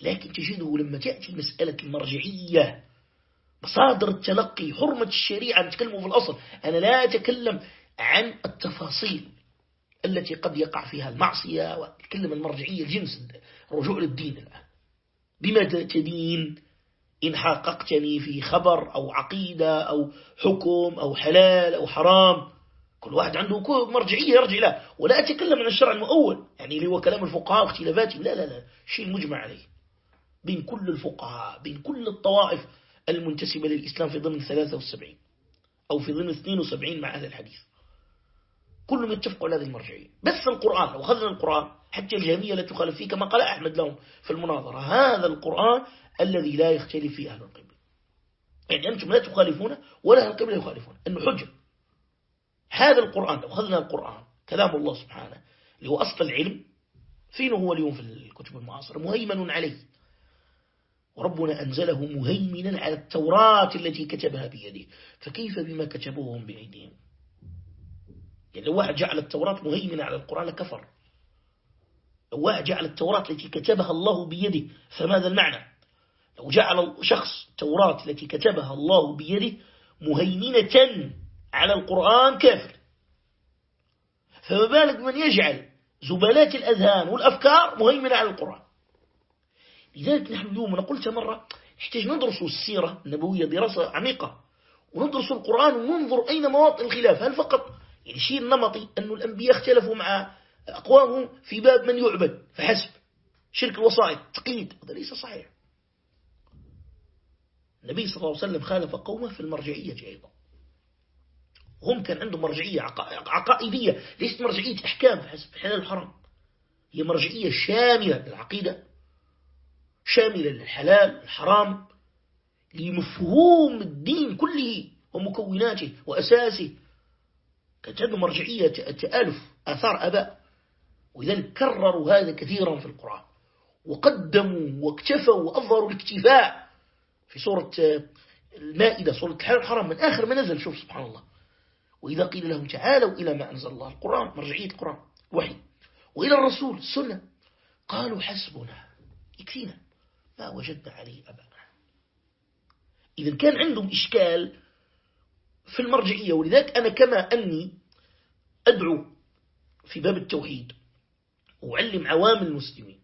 لكن تجده لما تأتي مسألة المرجعية مصادر التلقي حرمة الشريعة نتكلم في الأصل. أنا لا أتكلم عن التفاصيل. التي قد يقع فيها المعصية وأتكلم المرجعية الجنس الرجوع للدين الآن. بما تدين؟ إن حققتني في خبر أو عقيدة أو حكم أو حلال أو حرام. كل واحد عنده مرجعية يرجع له ولا أتكلم عن الشرع المؤول. يعني اللي هو كلام الفقهاء واختلافاتهم. لا لا لا. شيء مجمع عليه. بين كل الفقهاء بين كل الطوائف المنتسبة للإسلام في ضمن 73 أو في ضمن 72 مع هذا الحديث. كلهم يتفقوا على هذه المرجعية. بس القرآن لو أخذنا القرآن حتى الجهمية لا تخالف فيه كما قال أحمد لهم في المناظرة. هذا القرآن الذي لا يختلف فيه أهل القبل يعني أنتم لا تخالفون ولا أهل القبل يخالفون. أنه حجة. هذا القرآن لو أخذنا القرآن كلام الله سبحانه اللي هو أصل العلم فين هو اليوم في الكتب المعاصرة مهيمن عليه. وربنا أنزله مهيمنا على التوراة التي كتبها بيده. فكيف بما كتبوهم بأيديهم؟ يعني لو واحد جعل التوراة مهيمنة على القرآن كفر. لو واحد جعل التوراة التي كتبها الله بيده فماذا المعنى؟ لو جعل شخص التوراة التي كتبها الله بيده مهيمنة على القرآن كافر. فما بالك من يجعل زبالات الأذهان والأفكار مهيمنة على القرآن؟ لذلك نحن اليوم أنا قلت مرة نحتاج ندرس السيرة النبوية دراسة عميقة وندرس القرآن وننظر أين مواطن الخلاف؟ هل فقط يعني شيء النمطي أن الأنبياء اختلفوا مع أقوامهم في باب من يعبد فحسب. شرك الوسائط تقييد هذا ليس صحيح. النبي صلى الله عليه وسلم خالف قومه في المرجعية أيضا. هم كان عندهم مرجعية عقائدية ليست مرجعية أحكام فحسب حلال الحرام. هي مرجعية شاملة للعقيدة شاملة للحلال الحرام لمفهوم الدين كله ومكوناته وأساسه. عندهم مرجعية تألف آثار أباء ولذلك كرروا هذا كثيرا في القرآن وقدموا واكتفوا وأظهروا الاكتفاء في سورة المائدة سورة الحرام من آخر ما نزل شوف سبحان الله. وإذا قيل لهم تعالوا إلى ما أنزل الله القرآن مرجعية القرآن وحي. وإلى الرسول السنة. قالوا حسبنا. يكفينا. ما وجدنا عليه أبانا إذا كان عندهم إشكال في المرجعية ولذلك أنا كما أني أدعو في باب التوحيد وأعلم عوام المسلمين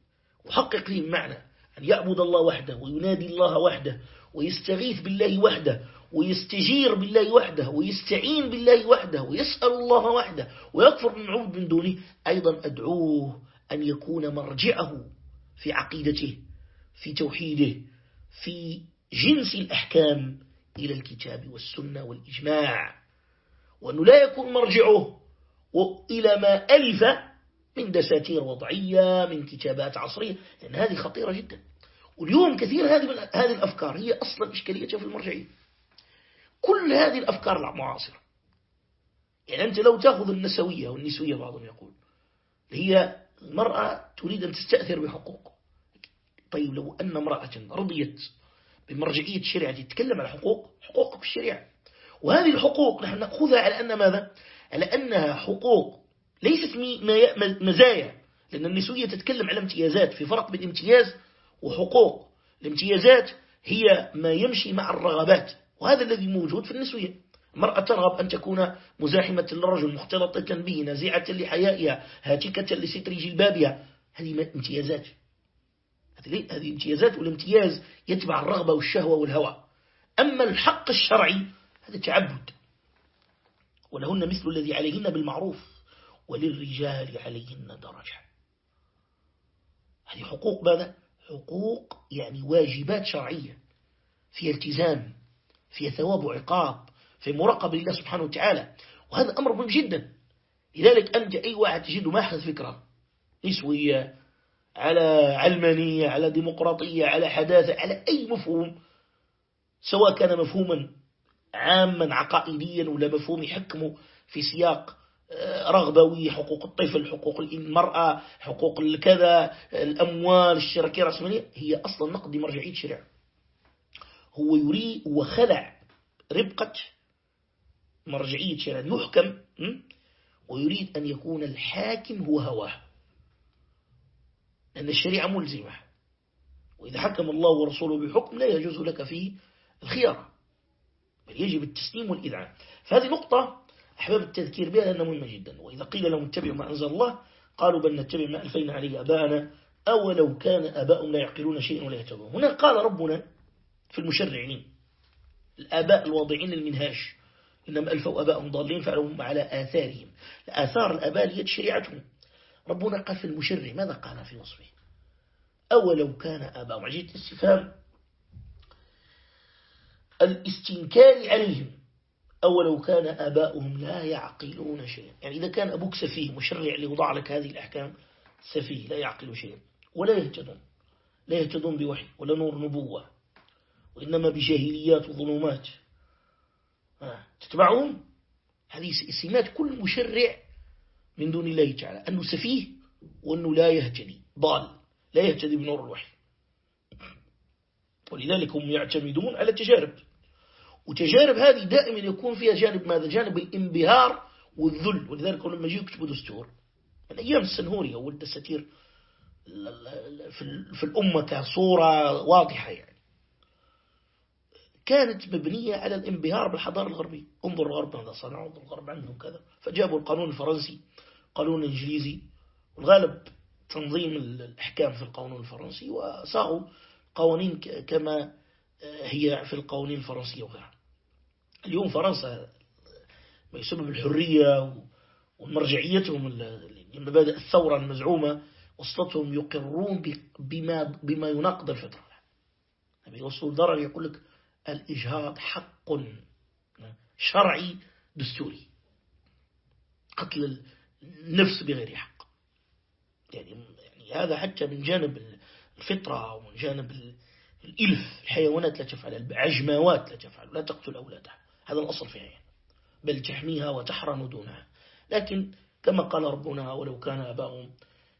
وحقق لي المعنى أن يعبد الله وحده وينادي الله وحده ويستغيث بالله وحده ويستجير بالله وحده ويستعين بالله وحده ويسأل الله وحده ويكفر من عبد من دونه. أيضا أدعوه أن يكون مرجعه في عقيدته في توحيده في جنس الأحكام إلى الكتاب والسنة والإجماع. وأنه لا يكون مرجعه إلى ما ألف من دساتير وضعية من كتابات عصرية. لأن هذه خطيرة جدا. واليوم كثير هذه هذه الأفكار هي أصلا إشكاليتها في المرجعية كل هذه الأفكار المعاصرة يعني أنت لو تأخذ النسوية والنسوية بعضهم يقول هي المرأة تريد أن تستأثر بحقوق طيب لو أن امرأة رضيت بمرجعية الشريعة تتكلم على حقوق حقوق في الشريعة. وهذه الحقوق نحن نأخذها على أن ماذا؟ على أنها حقوق ليست مزايا لأن النسوية تتكلم على امتيازات في فرق بين امتياز وحقوق. الامتيازات هي ما يمشي مع الرغبات وهذا الذي موجود في النسوية. المرأة ترغب أن تكون مزاحمة للرجل مختلطة به نازعة لحيائها هاتكة لستر جلبابها. هذه امتيازات. هذه امتيازات والامتياز يتبع الرغبة والشهوة والهوى. أما الحق الشرعي هذا تعبد. ولهن مثل الذي عليهن بالمعروف. وللرجال عليهن درجة. هذه حقوق ماذا؟ حقوق يعني واجبات شرعية. في التزام في ثواب وعقاب في مراقبة لله سبحانه وتعالى. وهذا أمر مهم جدا. لذلك أنت أي واحد تجده ما أخذ فكرة نسوية على علمانية على ديمقراطية على حداثة على أي مفهوم سواء كان مفهوما عاما عقائديا ولا مفهوم يحكمه في سياق آه، رغبوي حقوق الطفل حقوق المرأة حقوق الكذا الأموال الشركة الرأسمالية هي أصلا نقد مرجعية شرع هو يريد وخلع ربقة مرجعية شرع يحكم ويريد أن يكون الحاكم هو هواه. لأن الشريعة ملزمة. وإذا حكم الله ورسوله بحكم لا يجوز لك فيه الخيارة بل يجب التسليم والإذعان. فهذه نقطة أحباب التذكير بها لأنها مهمة جدا. وإذا قيل لهم اتبعوا ما أنزل الله قالوا بل نتبع ما ألفين عليه أباءنا أولو كان أباؤهم لا يعقلون شيئا ولا يهتدون هنا قال ربنا في المشرعين الآباء الواضعين المنهاج إنما ألفوا أباءهم ضالين فعلهم على آثارهم. آثار الآباء هي شريعتهم. ربنا قال في المشرع ماذا قال في وصفه؟ أولو كان آباؤهم عجيت استفهام الاستنكار عليهم. أولو كان آباؤهم لا يعقلون شيئا. يعني إذا كان أبوك سفيه مشرع لوضع لك هذه الأحكام سفيه لا يعقل شيئا. ولا يهتدون. لا يهتدون بوحي ولا نور نبوة وإنما بجاهليات وظلمات. تتبعون؟ هذه سمات كل مشرع من دون الله تعالى. أنه سفيه وأنه لا يهتدي. ضال. لا يهتدي بنور الوحي. ولذلك هم يعتمدون على التجارب. وتجارب هذه دائما يكون فيها جانب ماذا؟ جانب الانبهار والذل. ولذلك لما يجوا يكتبوا دستور. من أيام السنهوري أو الدساتير في الأمة كصورة واضحة يعني. كانت مبنية على الانبهار بالحضارة الغربية. انظر الغرب ماذا صنعوا انظر الغرب عندهم كذا. فجابوا القانون الفرنسي. قانون الإنجليزي والغالب تنظيم الأحكام في القانون الفرنسي وصاغوا قوانين كما هي في القوانين الفرنسية وغيرها. اليوم فرنسا ما يسبب الحرية ومرجعيتهم لمبادئ الثورة المزعومة وصلتهم يقرون بما, بما يناقض الفطرة. يوصلوا لدرجة يقول لك الإجهاض حق شرعي دستوري. قتل النفس بغير حق. يعني, يعني هذا حتى من جانب الفطرة ومن جانب الإلف الحيوانات لا تفعل العجماوات لا تفعل لا تقتل أولادها. هذا الأصل فيها يعني. بل تحميها وتحرم دونها. لكن كما قال ربنا ولو كان أباهم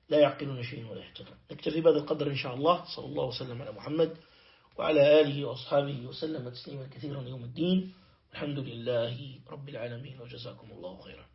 لا يعقلون شيء ولا يحترون نكتفي بهذا القدر إن شاء الله. صلى الله وسلم على محمد وعلى آله وأصحابه وسلم تسليما كثيرا يوم الدين. الحمد لله رب العالمين. وجزاكم الله خيرا.